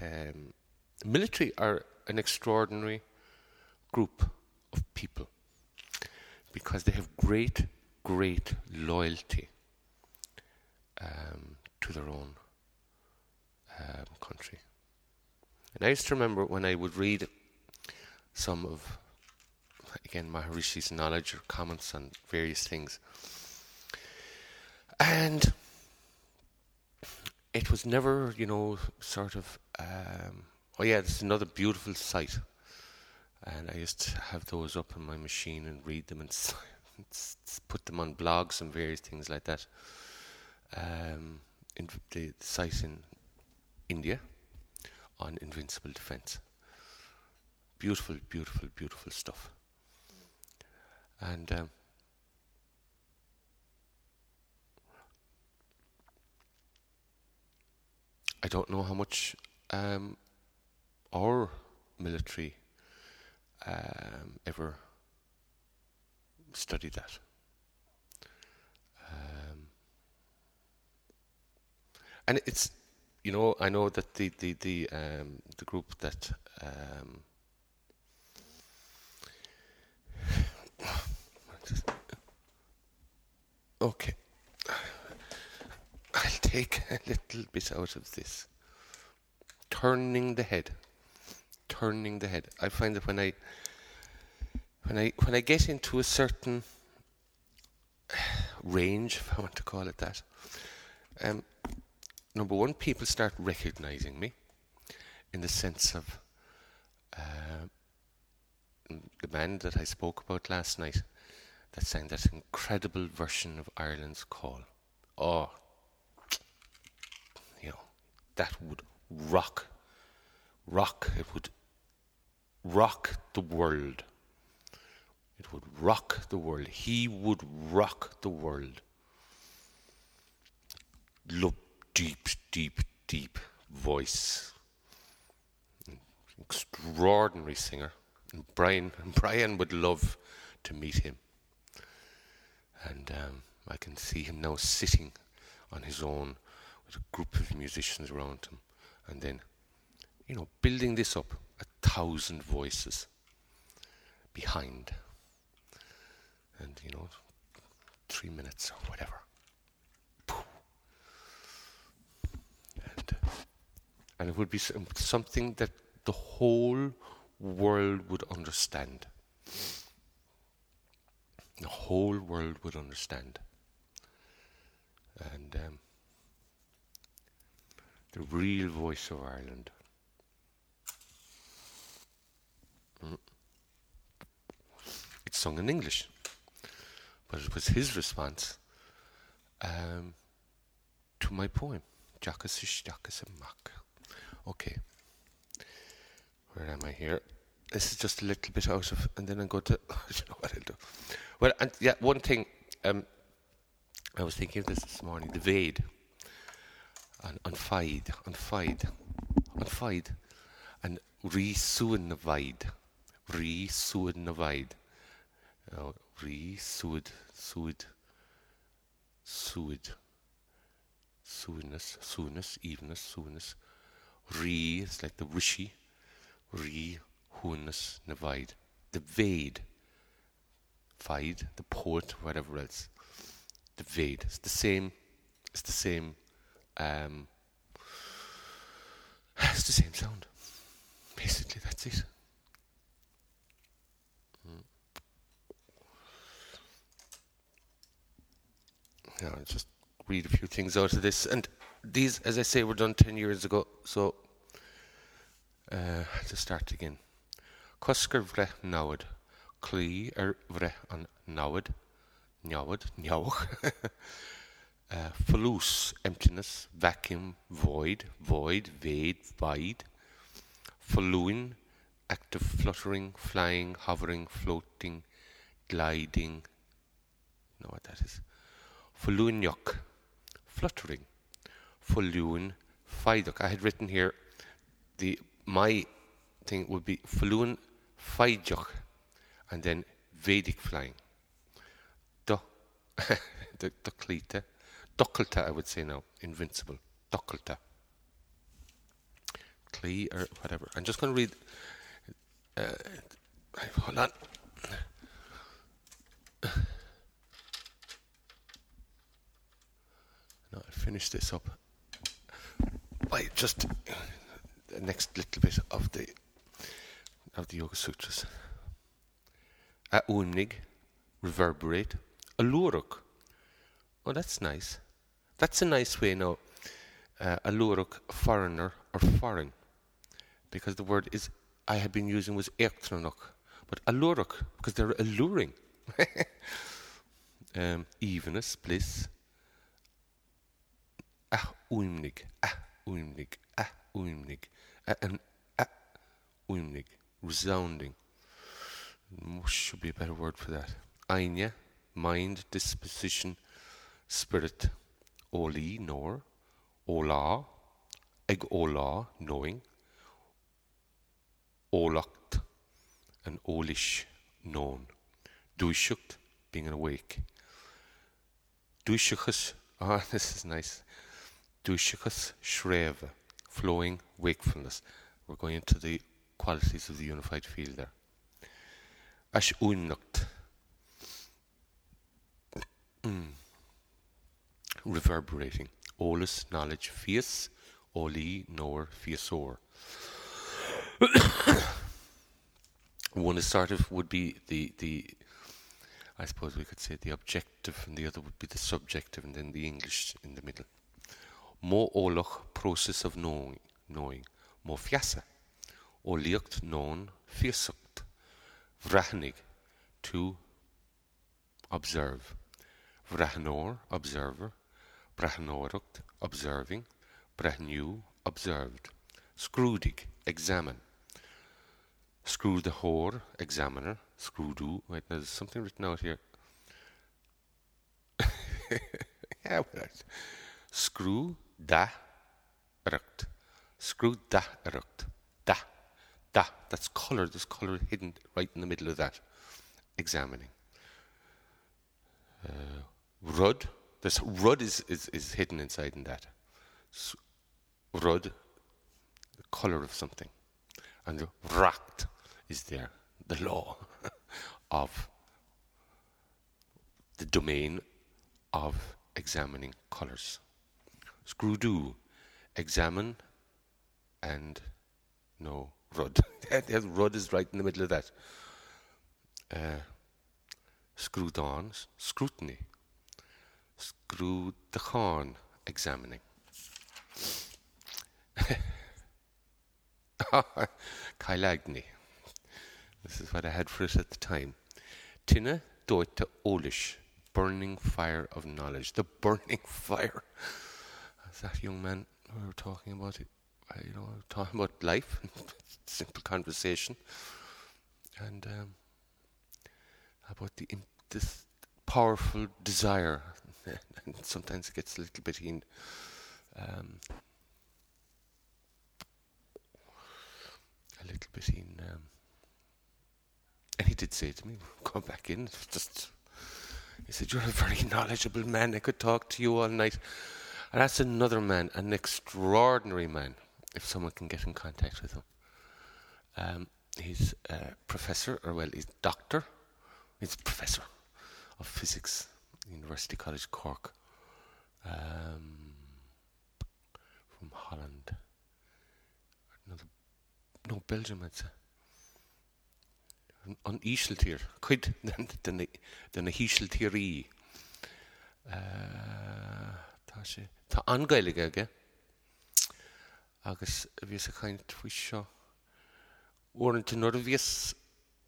[SPEAKER 1] um, military are an extraordinary group of people because they have great great loyalty um, to their own um, country. And I used to remember when I would read some of, again, Maharishi's knowledge or comments on various things. And it was never, you know, sort of, um, oh yeah, this is another beautiful site. And I used to have those up on my machine and read them and (laughs) put them on blogs and various things like that. Um, in the, the site in India on invincible defense. Beautiful, beautiful, beautiful stuff. And um, I don't know how much um, our military um, ever studied that. Um, and it's you know I know that the the the um, the group that okay. (sighs) I'll take a little bit out of this. Turning the head. Turning the head. I find that when I when I when I get into a certain (sighs) range, if I want to call it that, um, number one, people start recognizing me in the sense of uh, the band that I spoke about last night that sang that incredible version of Ireland's Call. Oh, you know, that would rock, rock, it would rock the world. It would rock the world. He would rock the world. Look, deep, deep, deep voice. Extraordinary singer. And Brian, (laughs) Brian would love to meet him. And um, I can see him now sitting on his own with a group of musicians around him. And then, you know, building this up, a thousand voices behind and you know, three minutes or whatever. And, and it would be something that the whole world would understand. The whole world would understand. And um, the real voice of Ireland. Mm. It's sung in English. But it was his response um, to my poem, Jackas Mac. Okay. Where am I here? This is just a little bit out of, and then I go to, (laughs) I don't know what I'll do. Well, and yeah, one thing, um, I was thinking of this this morning, the Vade, on, on Fide, on Fide, on Fide, and Re Suan na Vide, Re Suan na Vide. Uh, re suid suid suinus suinus evenness suinus re it's like the rishi re huinus navide the vade fide the poet whatever else the vade it's the same it's the same um, it's the same sound basically that's it i'll just read a few things out of this. And these, as I say, were done 10 years ago. So, uh, to start again. Coscar vre nawad. Clee er vre an nawad. Nawad. Nyawch. uh, (laughs) emptiness, vacuum, void, void, vade, vide. Falluin, active fluttering, flying, hovering, floating, gliding. Know what that is? Fulunjok, fluttering. Fulun Faidok. I had written here the my thing would be Fulun Faidok and then Vedic flying. Do Doklita. Dokelta I would say now. Invincible. Dokelta. Clee or whatever. I'm just gonna read uh, hold on. Now I'll finish this up by just the next little bit of the of the Yoga Sutras. A unig, reverberate. A luruk. Oh, that's nice. That's a nice way now. Uh, luruk, foreigner or foreign, because the word is I had been using was ektronok, but aluruk because they're alluring. (laughs) um, evenness, bliss, ah uimnig, ah uimnig, ah uimnig, ah, ah uimnig, resounding. Should be a better word for that. Anya, mind, disposition, spirit. Oli, nor. Ola, eg ola, knowing. Olakt, and olish, known. Duishukt, being awake. Duishuchus, (laughs) ah, this is nice. Dushicus Shreva, flowing wakefulness. We're going into the qualities of the unified field there. Ash Unukt. Mm. Reverberating. Olus knowledge fias, oli nor fiasor. (coughs) One of would be the the I suppose we could say the objective and the other would be the subjective and then the English in the middle. Mo oloch process of knowing knowing. Mo fiasa. O liacht known fiasucht. Vrahnig to observe. Vrahnor observer. Brahnorucht observing. Brahnu observed. Scroodig examine. Screw the whore, examiner, screw do. Wait, there's something written out here. (laughs) yeah, well, screw da rukt. Screw da rukt. Da. That's colour. There's colour hidden right in the middle of that. Examining. Uh, rud. This rud is, is, is hidden inside in that. S- rud, the colour of something. And rakt is there, the law (laughs) of the domain of examining colours. Screw do, examine and no rud. (laughs) rud is right in the middle of that. Uh, scrutiny. Screw examining. (laughs) Kailagni. This is what I had for it at the time. Tina doita olish, burning fire of knowledge. The burning (laughs) fire. That young man we were talking about it, you know, talking about life, (laughs) simple conversation, and um, about the this powerful desire, (laughs) and sometimes it gets a little bit in. Um, a little bit in. Um, and he did say to me, (laughs) "Come back in." Just he said, "You're a very knowledgeable man. I could talk to you all night." And that's another man, an extraordinary man. If someone can get in contact with him, um, he's a professor, or well, he's doctor. He's professor of physics, University College Cork, um, from Holland. Another, no, Belgium, I'd say. An Ísiltír, chuid den na hísiltíí. Tá sé Tá angailige aige agus bhís a chaint fao seo uanta nuair a bhíos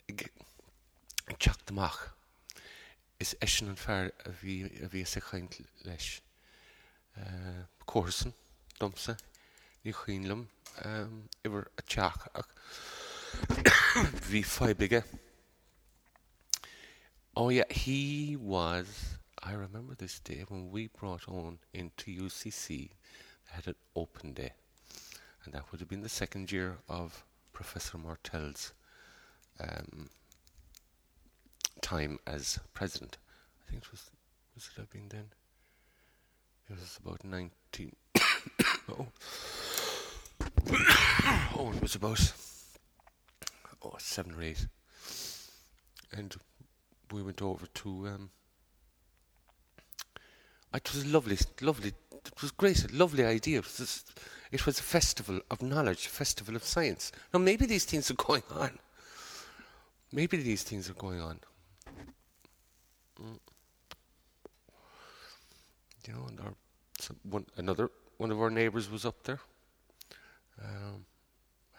[SPEAKER 1] teachtamach is éan an fear a bhí a bhí a chaint leis eh, cuasan domsa ní chuoinlam ehm, iwwer a teach ach (coughs) bhí feibige. Oh yeah, he was. I remember this day when we brought on into UCC. They had an open day, and that would have been the second year of Professor Martel's um, time as president. I think it was. Was it have been then? It was about nineteen. (coughs) oh. (coughs) oh, it was about oh, seven or eight. And we went over to. Um, it was lovely, lovely. It was great, a lovely idea. It was, just, it was a festival of knowledge, a festival of science. Now, maybe these things are going on. Maybe these things are going on. Mm. You know, our, so one, another one of our neighbours was up there. Um,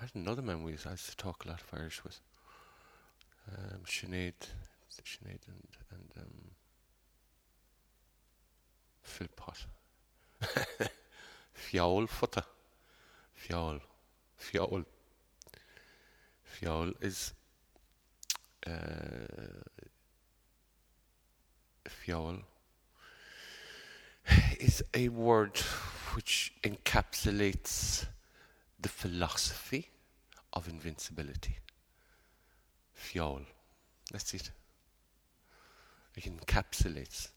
[SPEAKER 1] I had another man we used, I used to talk a lot of Irish with. Um, Sinead, Sinead and, and um. (laughs) Fiol futta. Fiol. Fiol. Fiol is uh, is a word which encapsulates the philosophy of invincibility. Fiol. That's it. It encapsulates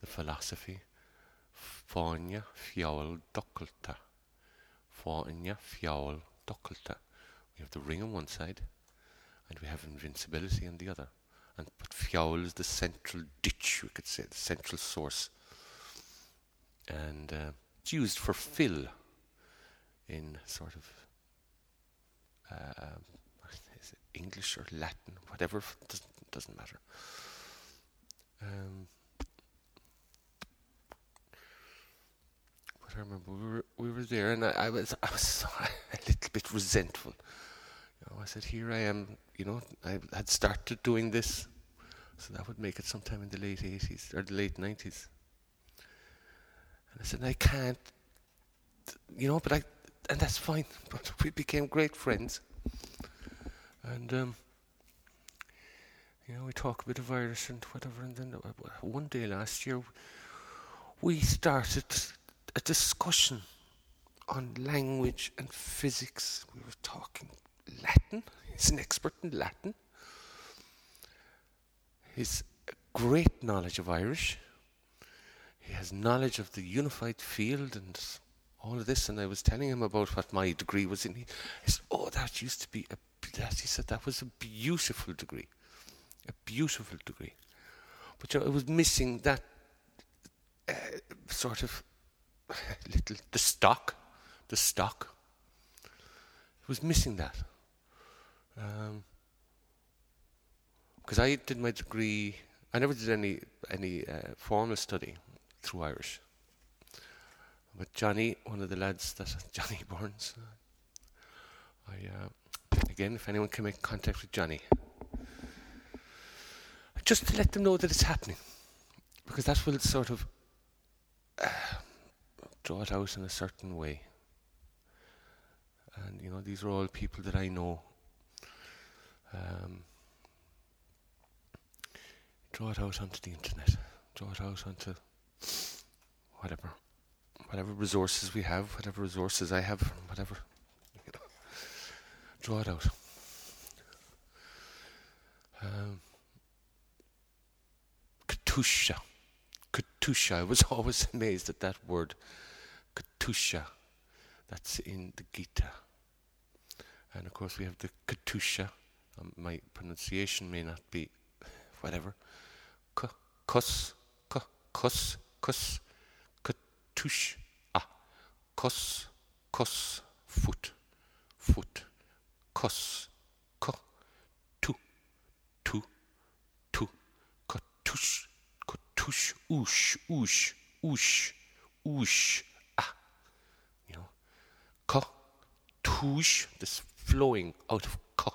[SPEAKER 1] the philosophy Fáinne fiol doculta. Fáinne fiol doculta. We have the ring on one side, and we have invincibility on the other. And but fiol is the central ditch, we could say, the central source. And uh, it's used for fill in sort of uh, English or Latin, whatever, doesn't, doesn't matter. Um, I remember we were we were there, and I, I was I was (laughs) a little bit resentful. You know, I said, "Here I am." You know, I had started doing this, so that would make it sometime in the late eighties or the late nineties. And I said, "I can't." You know, but I, and that's fine. (laughs) But we became great friends, and um, you know, we talk a bit of Irish and whatever. And then uh, one day last year, we started a discussion on language and physics. We were talking Latin. He's an expert in Latin. He's great knowledge of Irish. He has knowledge of the unified field and all of this. And I was telling him about what my degree was in. He said, "Oh, that used to be a." That he said that was a beautiful degree a beautiful degree. But you know, it was missing that uh, sort of (laughs) little the stock, the stock. It was missing that. Because um, I did my degree, I never did any any uh, formal study through Irish. But Johnny, one of the lads that (laughs) Johnny Burns, I uh, again, if anyone can make contact with Johnny, just to let them know that it's happening, because that will sort of uh, draw it out in a certain way. And you know, these are all people that I know. Um, draw it out onto the internet. Draw it out onto whatever, whatever resources we have, whatever resources I have, whatever. You know, draw it out. Um, Katusha. Katusha. I was (laughs) always amazed at that word. Katusha. That's in the Gita. And of course, we have the Katusha. Um, my pronunciation may not be whatever. K, kus, kus, kus, katush, ah, kus, kus, foot, foot, kus, k, tu, tu, tu, katush tush, oosh, oosh, oosh, oosh. Ka, tush, this flowing out of ka,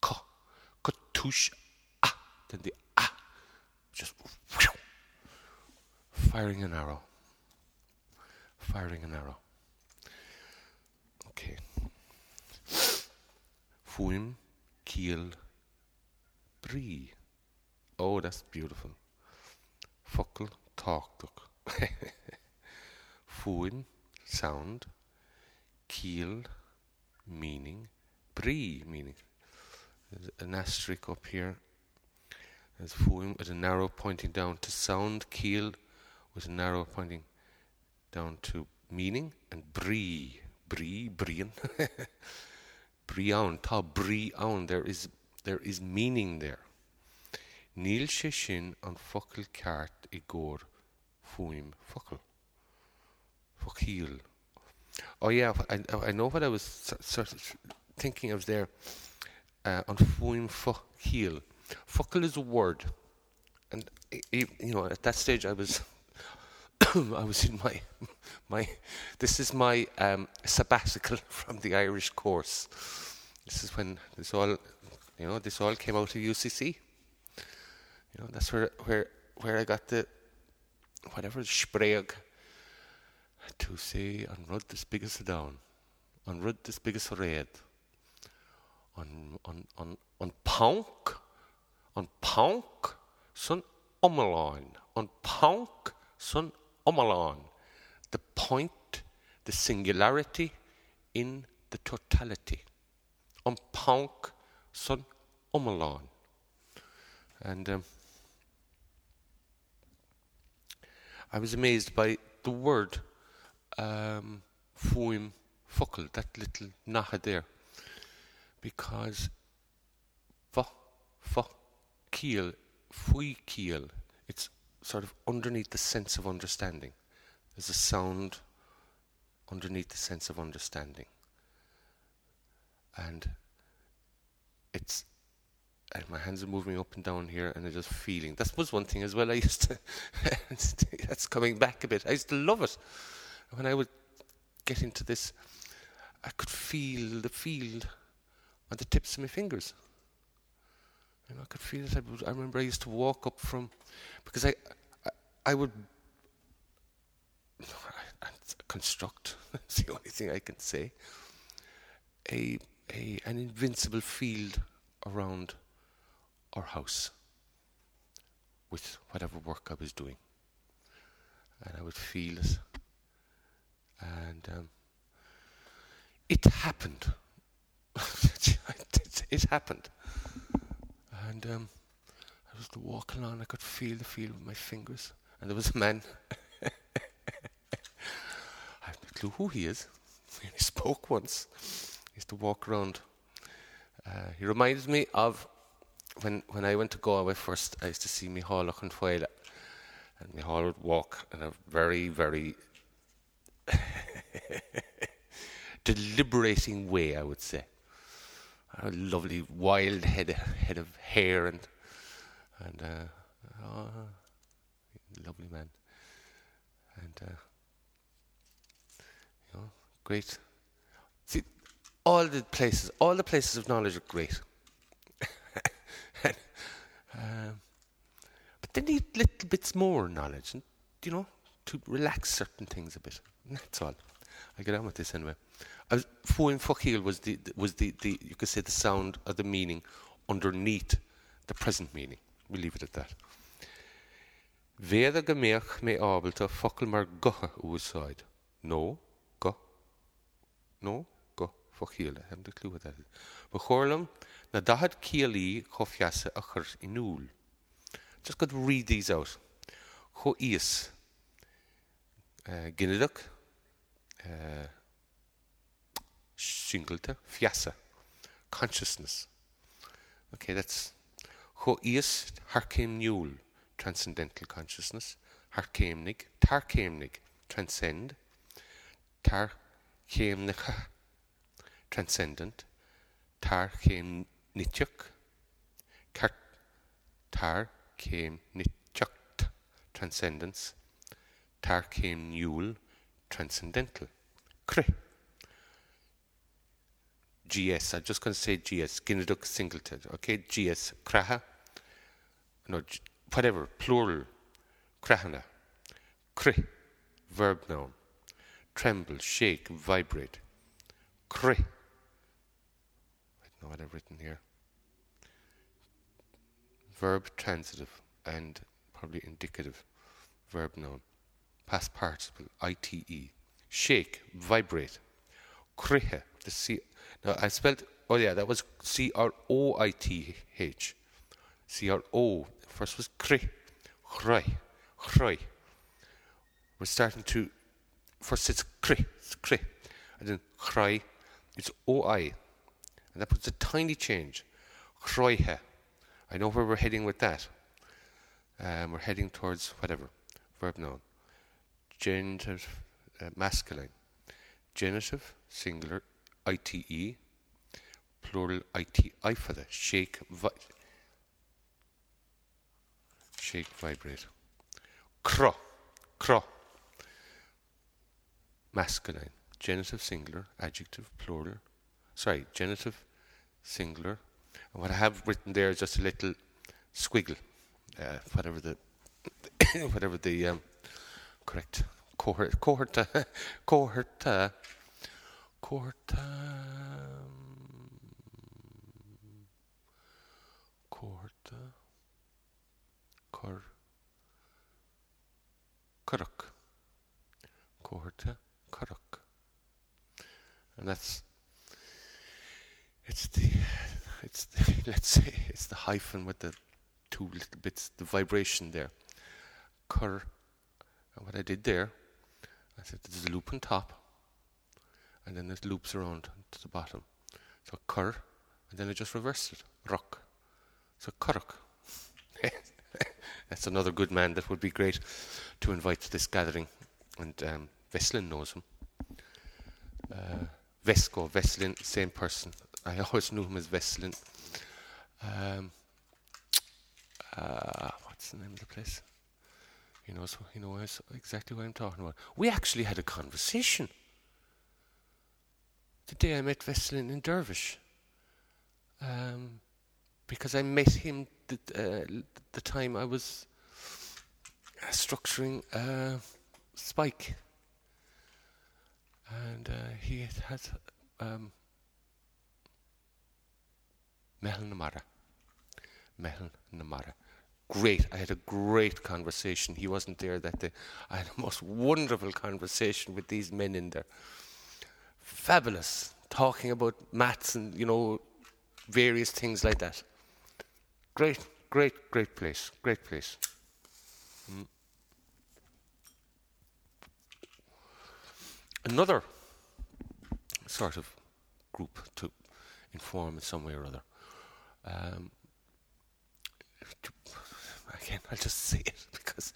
[SPEAKER 1] ka, ka, tush, ah. Then the ah, just firing an arrow, firing an arrow. Okay. Fuim, kiel, brie. Oh, that's beautiful. Focal talk (laughs) Fuin sound. Keel meaning. Brie meaning. An asterisk up here. There's fuin with an arrow pointing down to sound. Keel with an arrow pointing down to meaning. And brie. Brie, brian. (laughs) Brian, ta brian. There is there is meaning there. Níl sé sin an focail ceart i ggóir fuim. Oh yeah, I, I know what I was sort of thinking of there. Uh, on fuim focail. Focail is a word, and you know at that stage I was (coughs) I was in my (laughs) my this is my um, sabbatical (laughs) from the Irish course. This is when this all you know this all came out of UCC. You know, that's where where where I got the whatever sprague to say on rud as big as a down, on rud as big as a red, on on on ponk, on ponk, son omaline, on ponk, son omaline. The point, the singularity in the totality. On ponk, son omaline. And um, I was amazed by the word um, fuim fuckle, that little naha there. Because fa, fa, it's sort of underneath the sense of understanding. There's a sound underneath the sense of understanding. And it's and my hands are moving up and down here and I'm just feeling. That was one thing as well I used to (laughs) that's coming back a bit. I used to love it. When I would get into this I could feel the field on the tips of my fingers. Know, I could feel it. I, I remember I used to walk up from because I I, I would (sighs) construct. (laughs) That's the only thing I can say. A, a an invincible field around our house with whatever work I was doing, and I would feel it, and um, it happened. (laughs) it happened, and um, I was walking along. I could feel the feel with my fingers, and there was a man (laughs) I have no clue who he is. (laughs) He spoke once. He used to walk around. Uh, he reminded me of when when I went to Galway first. I used to see and Foyle, and Micheál would walk in a very very (laughs) deliberating way. I would say a lovely wild head head of hair and and uh, oh, lovely man and. Uh, Great. See, all the places, all the places of knowledge are great. (laughs) um, but they need little bits more knowledge, and you know, to relax certain things a bit. That's all. I get on with this anyway. As Fuin Fakil was the was the, the you could say the sound of the meaning underneath the present meaning. We leave it at that. Veda gemeach me ábalta focail mar gotha úsáid. No, go. No, go fochéle hem de clú dat. Ba chólam na dahad cíalí chofiasa a chur inúl. Just got to read these out. Cho is uh, Ginnedach uh, Fiasa. Consciousness. Okay, that's Cho is Harkim Newell Transcendental Consciousness. Harkemnig. Tarkemnig Transcend. Tar chéimnacha transcendent, tar chéim nitteach, tar céim nitteacht transcendence, tar céim niúil transcendental. Cre. GS, I'm just going to say GS, Ginnaduk singleton, okay? GS, Kraha, no, whatever, plural, Krahana, Kri, verb noun tremble, shake, vibrate. Cri. I don't know what I've written here. Verb transitive and probably indicative. Verb noun. Past participle, ITE. Shake, vibrate. Crihe, the C. Now I spelled, oh yeah, that was C R O I T H. C R O. First was cri. Cry. Cry. We're starting to First it's kri, it's kri, and then cry, it's oi, and that puts a tiny change. Kroihe. I know where we're heading with that. Um, we're heading towards whatever verb noun. Genitive, uh, masculine. Genitive, singular, ite, plural, it, I for the shake, vi- shake, vibrate. Cro, cro masculine, genitive singular, adjective plural, sorry, genitive singular. And what I have written there is just a little squiggle, uh, whatever the (coughs) whatever the um, cohort cohort uh, (laughs) cohort um, cohort cor corruk cohort Kuruk. And that's it's the it's the, (laughs) let's say it's the hyphen with the two little bits, the vibration there. Kur, what I did there, I said there's a loop on top, and then it loops around to the bottom. So cur, and then I just reversed it. Rock. So curruk. (laughs) That's another good man that would be great to invite to this gathering. And um, Veslin knows him. Uh, Vesco, Veslin, same person. I always knew him as Veslin. Um, uh, what's the name of the place? He knows, he knows exactly what I'm talking about. We actually had a conversation the day I met Veslin in Dervish. Um, because I met him the, uh, the time I was structuring uh, Spike. And uh, he had um, Mehel Namara. Namara. Great. I had a great conversation. He wasn't there that day. I had a most wonderful conversation with these men in there. Fabulous. Talking about maths and, you know, various things like that. Great, great, great place. Great place. Mm. Another sort of group to inform in some way or other. Um, again, I'll just say it (laughs) because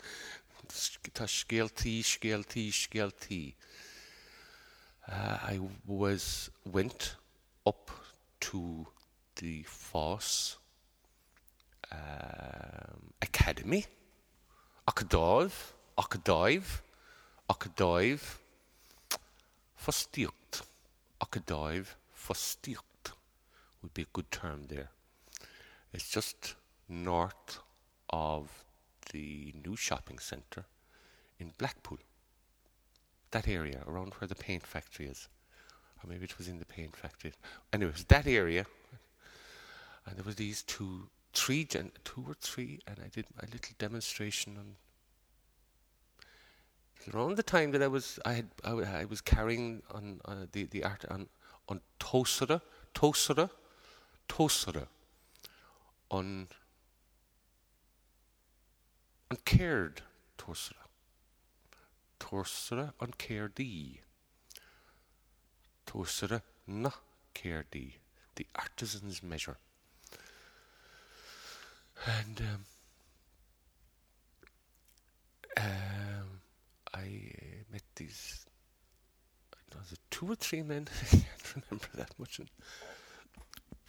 [SPEAKER 1] skeelty, skeelty, skeelty. Uh, I was went up to the Foss um, Academy, Acadaive, Acadaive, Acadaive, Fasticht, Acadaive, Fasticht would be a good term there. It's just north of the new shopping centre in Blackpool. That area, around where the paint factory is. Or maybe it was in the paint factory. Anyway, it was that area. And there was these two three, gen- two or three, and I did a little demonstration on. Around the time that I was, I had, I, was carrying on uh, the the art on on Tosera, Tosera, Tosera, on on cared Tosera, Tosera on Caird, Tosera na Caird, the artisan's measure. And um, um, I met these, I it two or three men? (laughs) I can't remember that much. And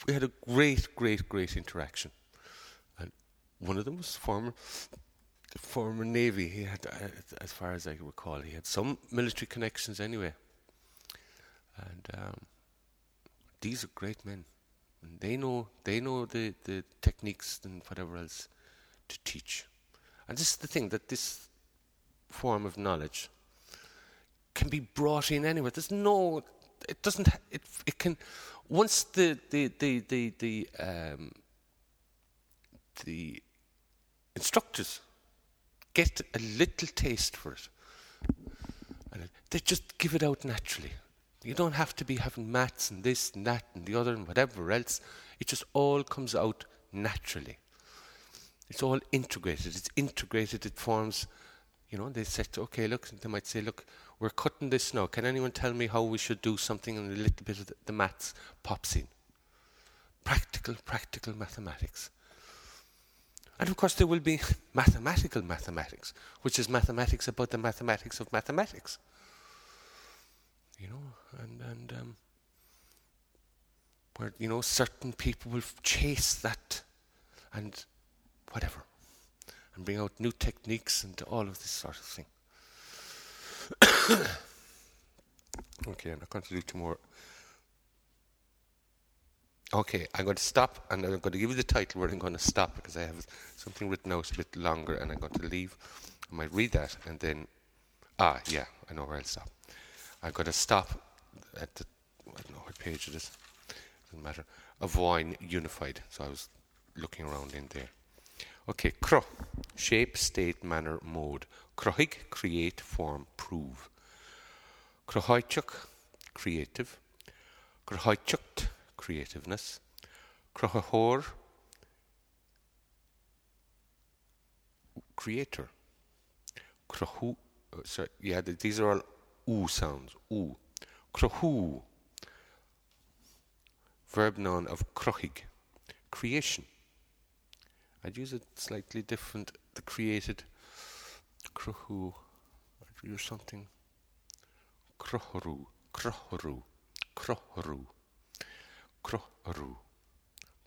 [SPEAKER 1] we had a great, great, great interaction. And one of them was former, the former Navy. He had, as far as I recall, he had some military connections anyway. And um, these are great men. And they know they know the, the techniques and whatever else to teach. And this is the thing that this form of knowledge can be brought in anywhere. There's no it doesn't it it can once the the the the the um, the instructors get a little taste for it and they just give it out naturally you don't have to be having maths and this and that and the other and whatever else. It just all comes out naturally. It's all integrated. It's integrated. It forms, you know, they said, okay, look, they might say, look, we're cutting this now. Can anyone tell me how we should do something? And a little bit of the, the maths pops in. Practical, practical mathematics. And of course, there will be (laughs) mathematical mathematics, which is mathematics about the mathematics of mathematics you know, and and um, where you know certain people will chase that and whatever, and bring out new techniques and all of this sort of thing. (coughs) okay, I'm not going to do two more. Okay, I'm going to stop and I'm going to give you the title where I'm going to stop because I have something written out a bit longer and I'm going to leave. I might read that and then, ah, yeah, I know where I'll stop. I've got to stop at the, I don't know what page it is, doesn't matter. Avoid unified. So I was looking around in there. Okay, cro, shape, state, manner, mode. Crohig, create, form, prove. Crohoichuk, creative. Crohoichukt, creativeness. Crohor, creator. Crohu, uh, so yeah, these are all oo sounds. Oo. Crohu. Verb noun of crochig. Creation. I'd use it slightly different. The created. Crohu. I'd use something. krohru, krohru, Crohru. Crohru.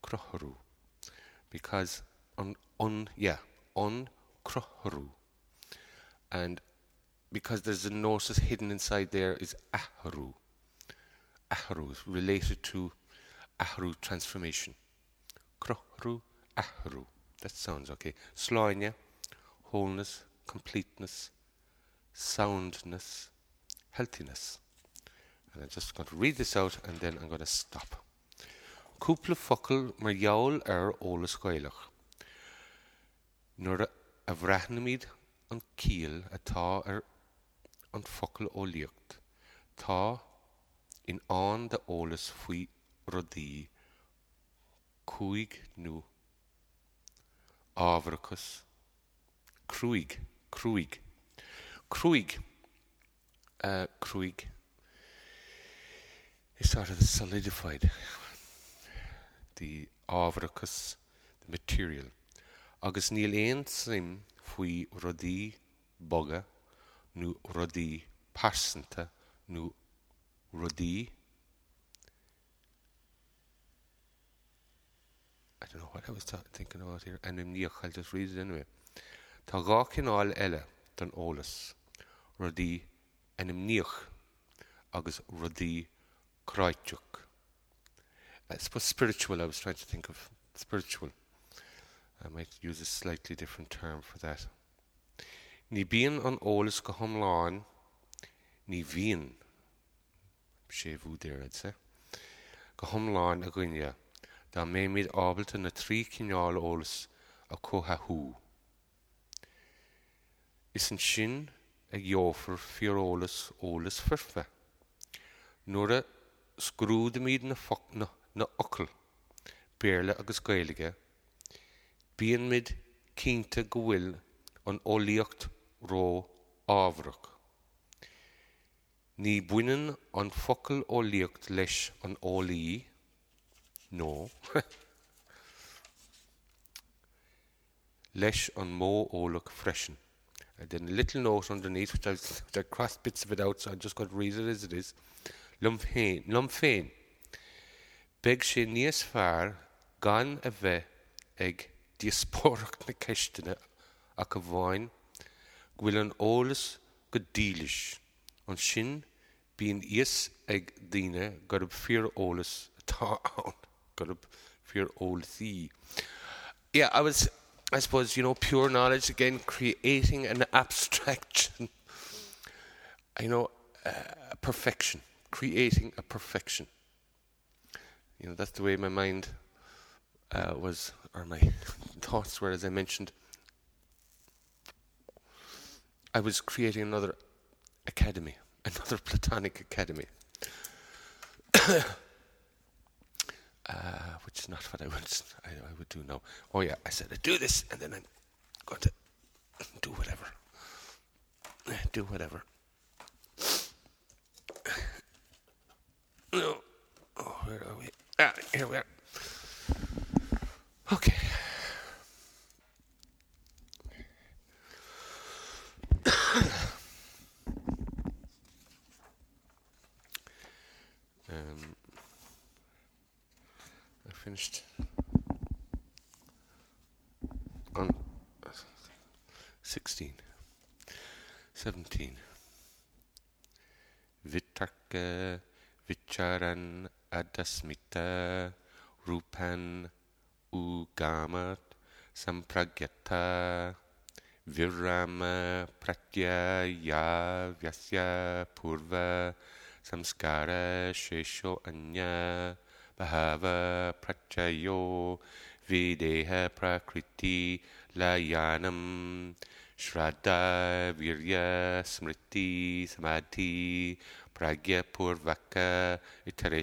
[SPEAKER 1] Crohru. Because on, on, yeah, on krohru, And because there's a notice hidden inside there is Ahru. Ahru is related to Ahru transformation. Krohru, Ahru. That sounds okay. Sloinya, wholeness, completeness, soundness, healthiness. And I'm just going to read this out and then I'm going to stop. cúpla focail mar gheall ar ólas scoilech. Nuair a bhreathnamid an cíal atá ar an focail ólíocht, tá in an de ólas faoi rodí cúig nó ábhrachas crúig crúig crúig uh, crúig is sort of solidified. The ábhrachas the material. Agus níl éon sim faoi rodí boga nó rodí pásanta nó rodí I don't know what I was thinking about here. And im níoch I'll just read it anyway. Tá gá cinál eile don ólas rodí en im níoch agus rodí kráiteach I suppose spiritual I was trying to think of spiritual I might use a slightly different term for that Ní bíon an ólas go thomláin ní bhíon sé bhúdéad se go thomláin a gcuine dá mé míad ábalta na trí cineáil ólas a cothathú. Is an sin ag gheofar fiorolalas ólas firfe. Nuair a scrúda míad na fona na ocail, béle agus gaiige, bíon mid cínta go an ólíocht ró ábhrach. Ní buinean an focail ó líocht leis an ólíí nó (laughs) leis an mó ólach freisin. I did a little note underneath which I've, which I crossed bits of it out, so I just got to read it as it is. Lum féin, lum féin. Beg sé níos fearr gan a bheith ag diaspóracht na ceistena a go bháin an ólas go dílis an sin bíon os ag daine gurb fear ólas atá an gurb fear ólasí. Yeah, I was, I suppose, you know, pure knowledge again, creating an abstraction, you know, uh, perfection, creating a perfection. You know, that's the way my mind uh, was, or my (laughs) thoughts were, as I mentioned. I was creating another academy, (laughs) another Platonic academy. (coughs) uh, which is not what I would, (laughs) I, I would do now. Oh yeah, I said I'd do this, and then I'm going to (coughs) do whatever. (sighs) Do whatever. (coughs) No. Oh, where are we? Ah, here we are. Okay. (coughs) um, I finished on 16, 17. Vitarka Vicharan अदस्मिता अदस्मितरूपन् उगामत् सम्प्रज्ञथ विरामप्रत्ययाव्यस्य पूर्व संस्कारशेषोऽन्यप्रत्ययो विदेहप्रकृतिलयानं श्रद्धा वीर्य स्मृतिसमाधि प्राज्ञपूर्वक इतरे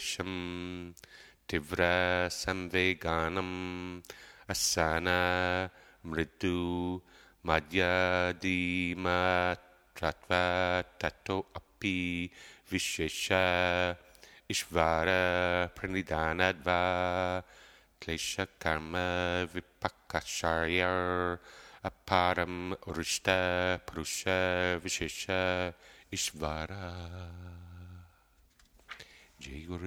[SPEAKER 1] तीव्रसंवेगानम् अस्सान् मृदु मद्यादिमत्त्व ततोऽपि विशेष। ईश्वर प्रणिदानद्वा क्लेशकर्म विपक्कक्षाय अपारं वरुष्ट विशेष। ईश्वर de Igor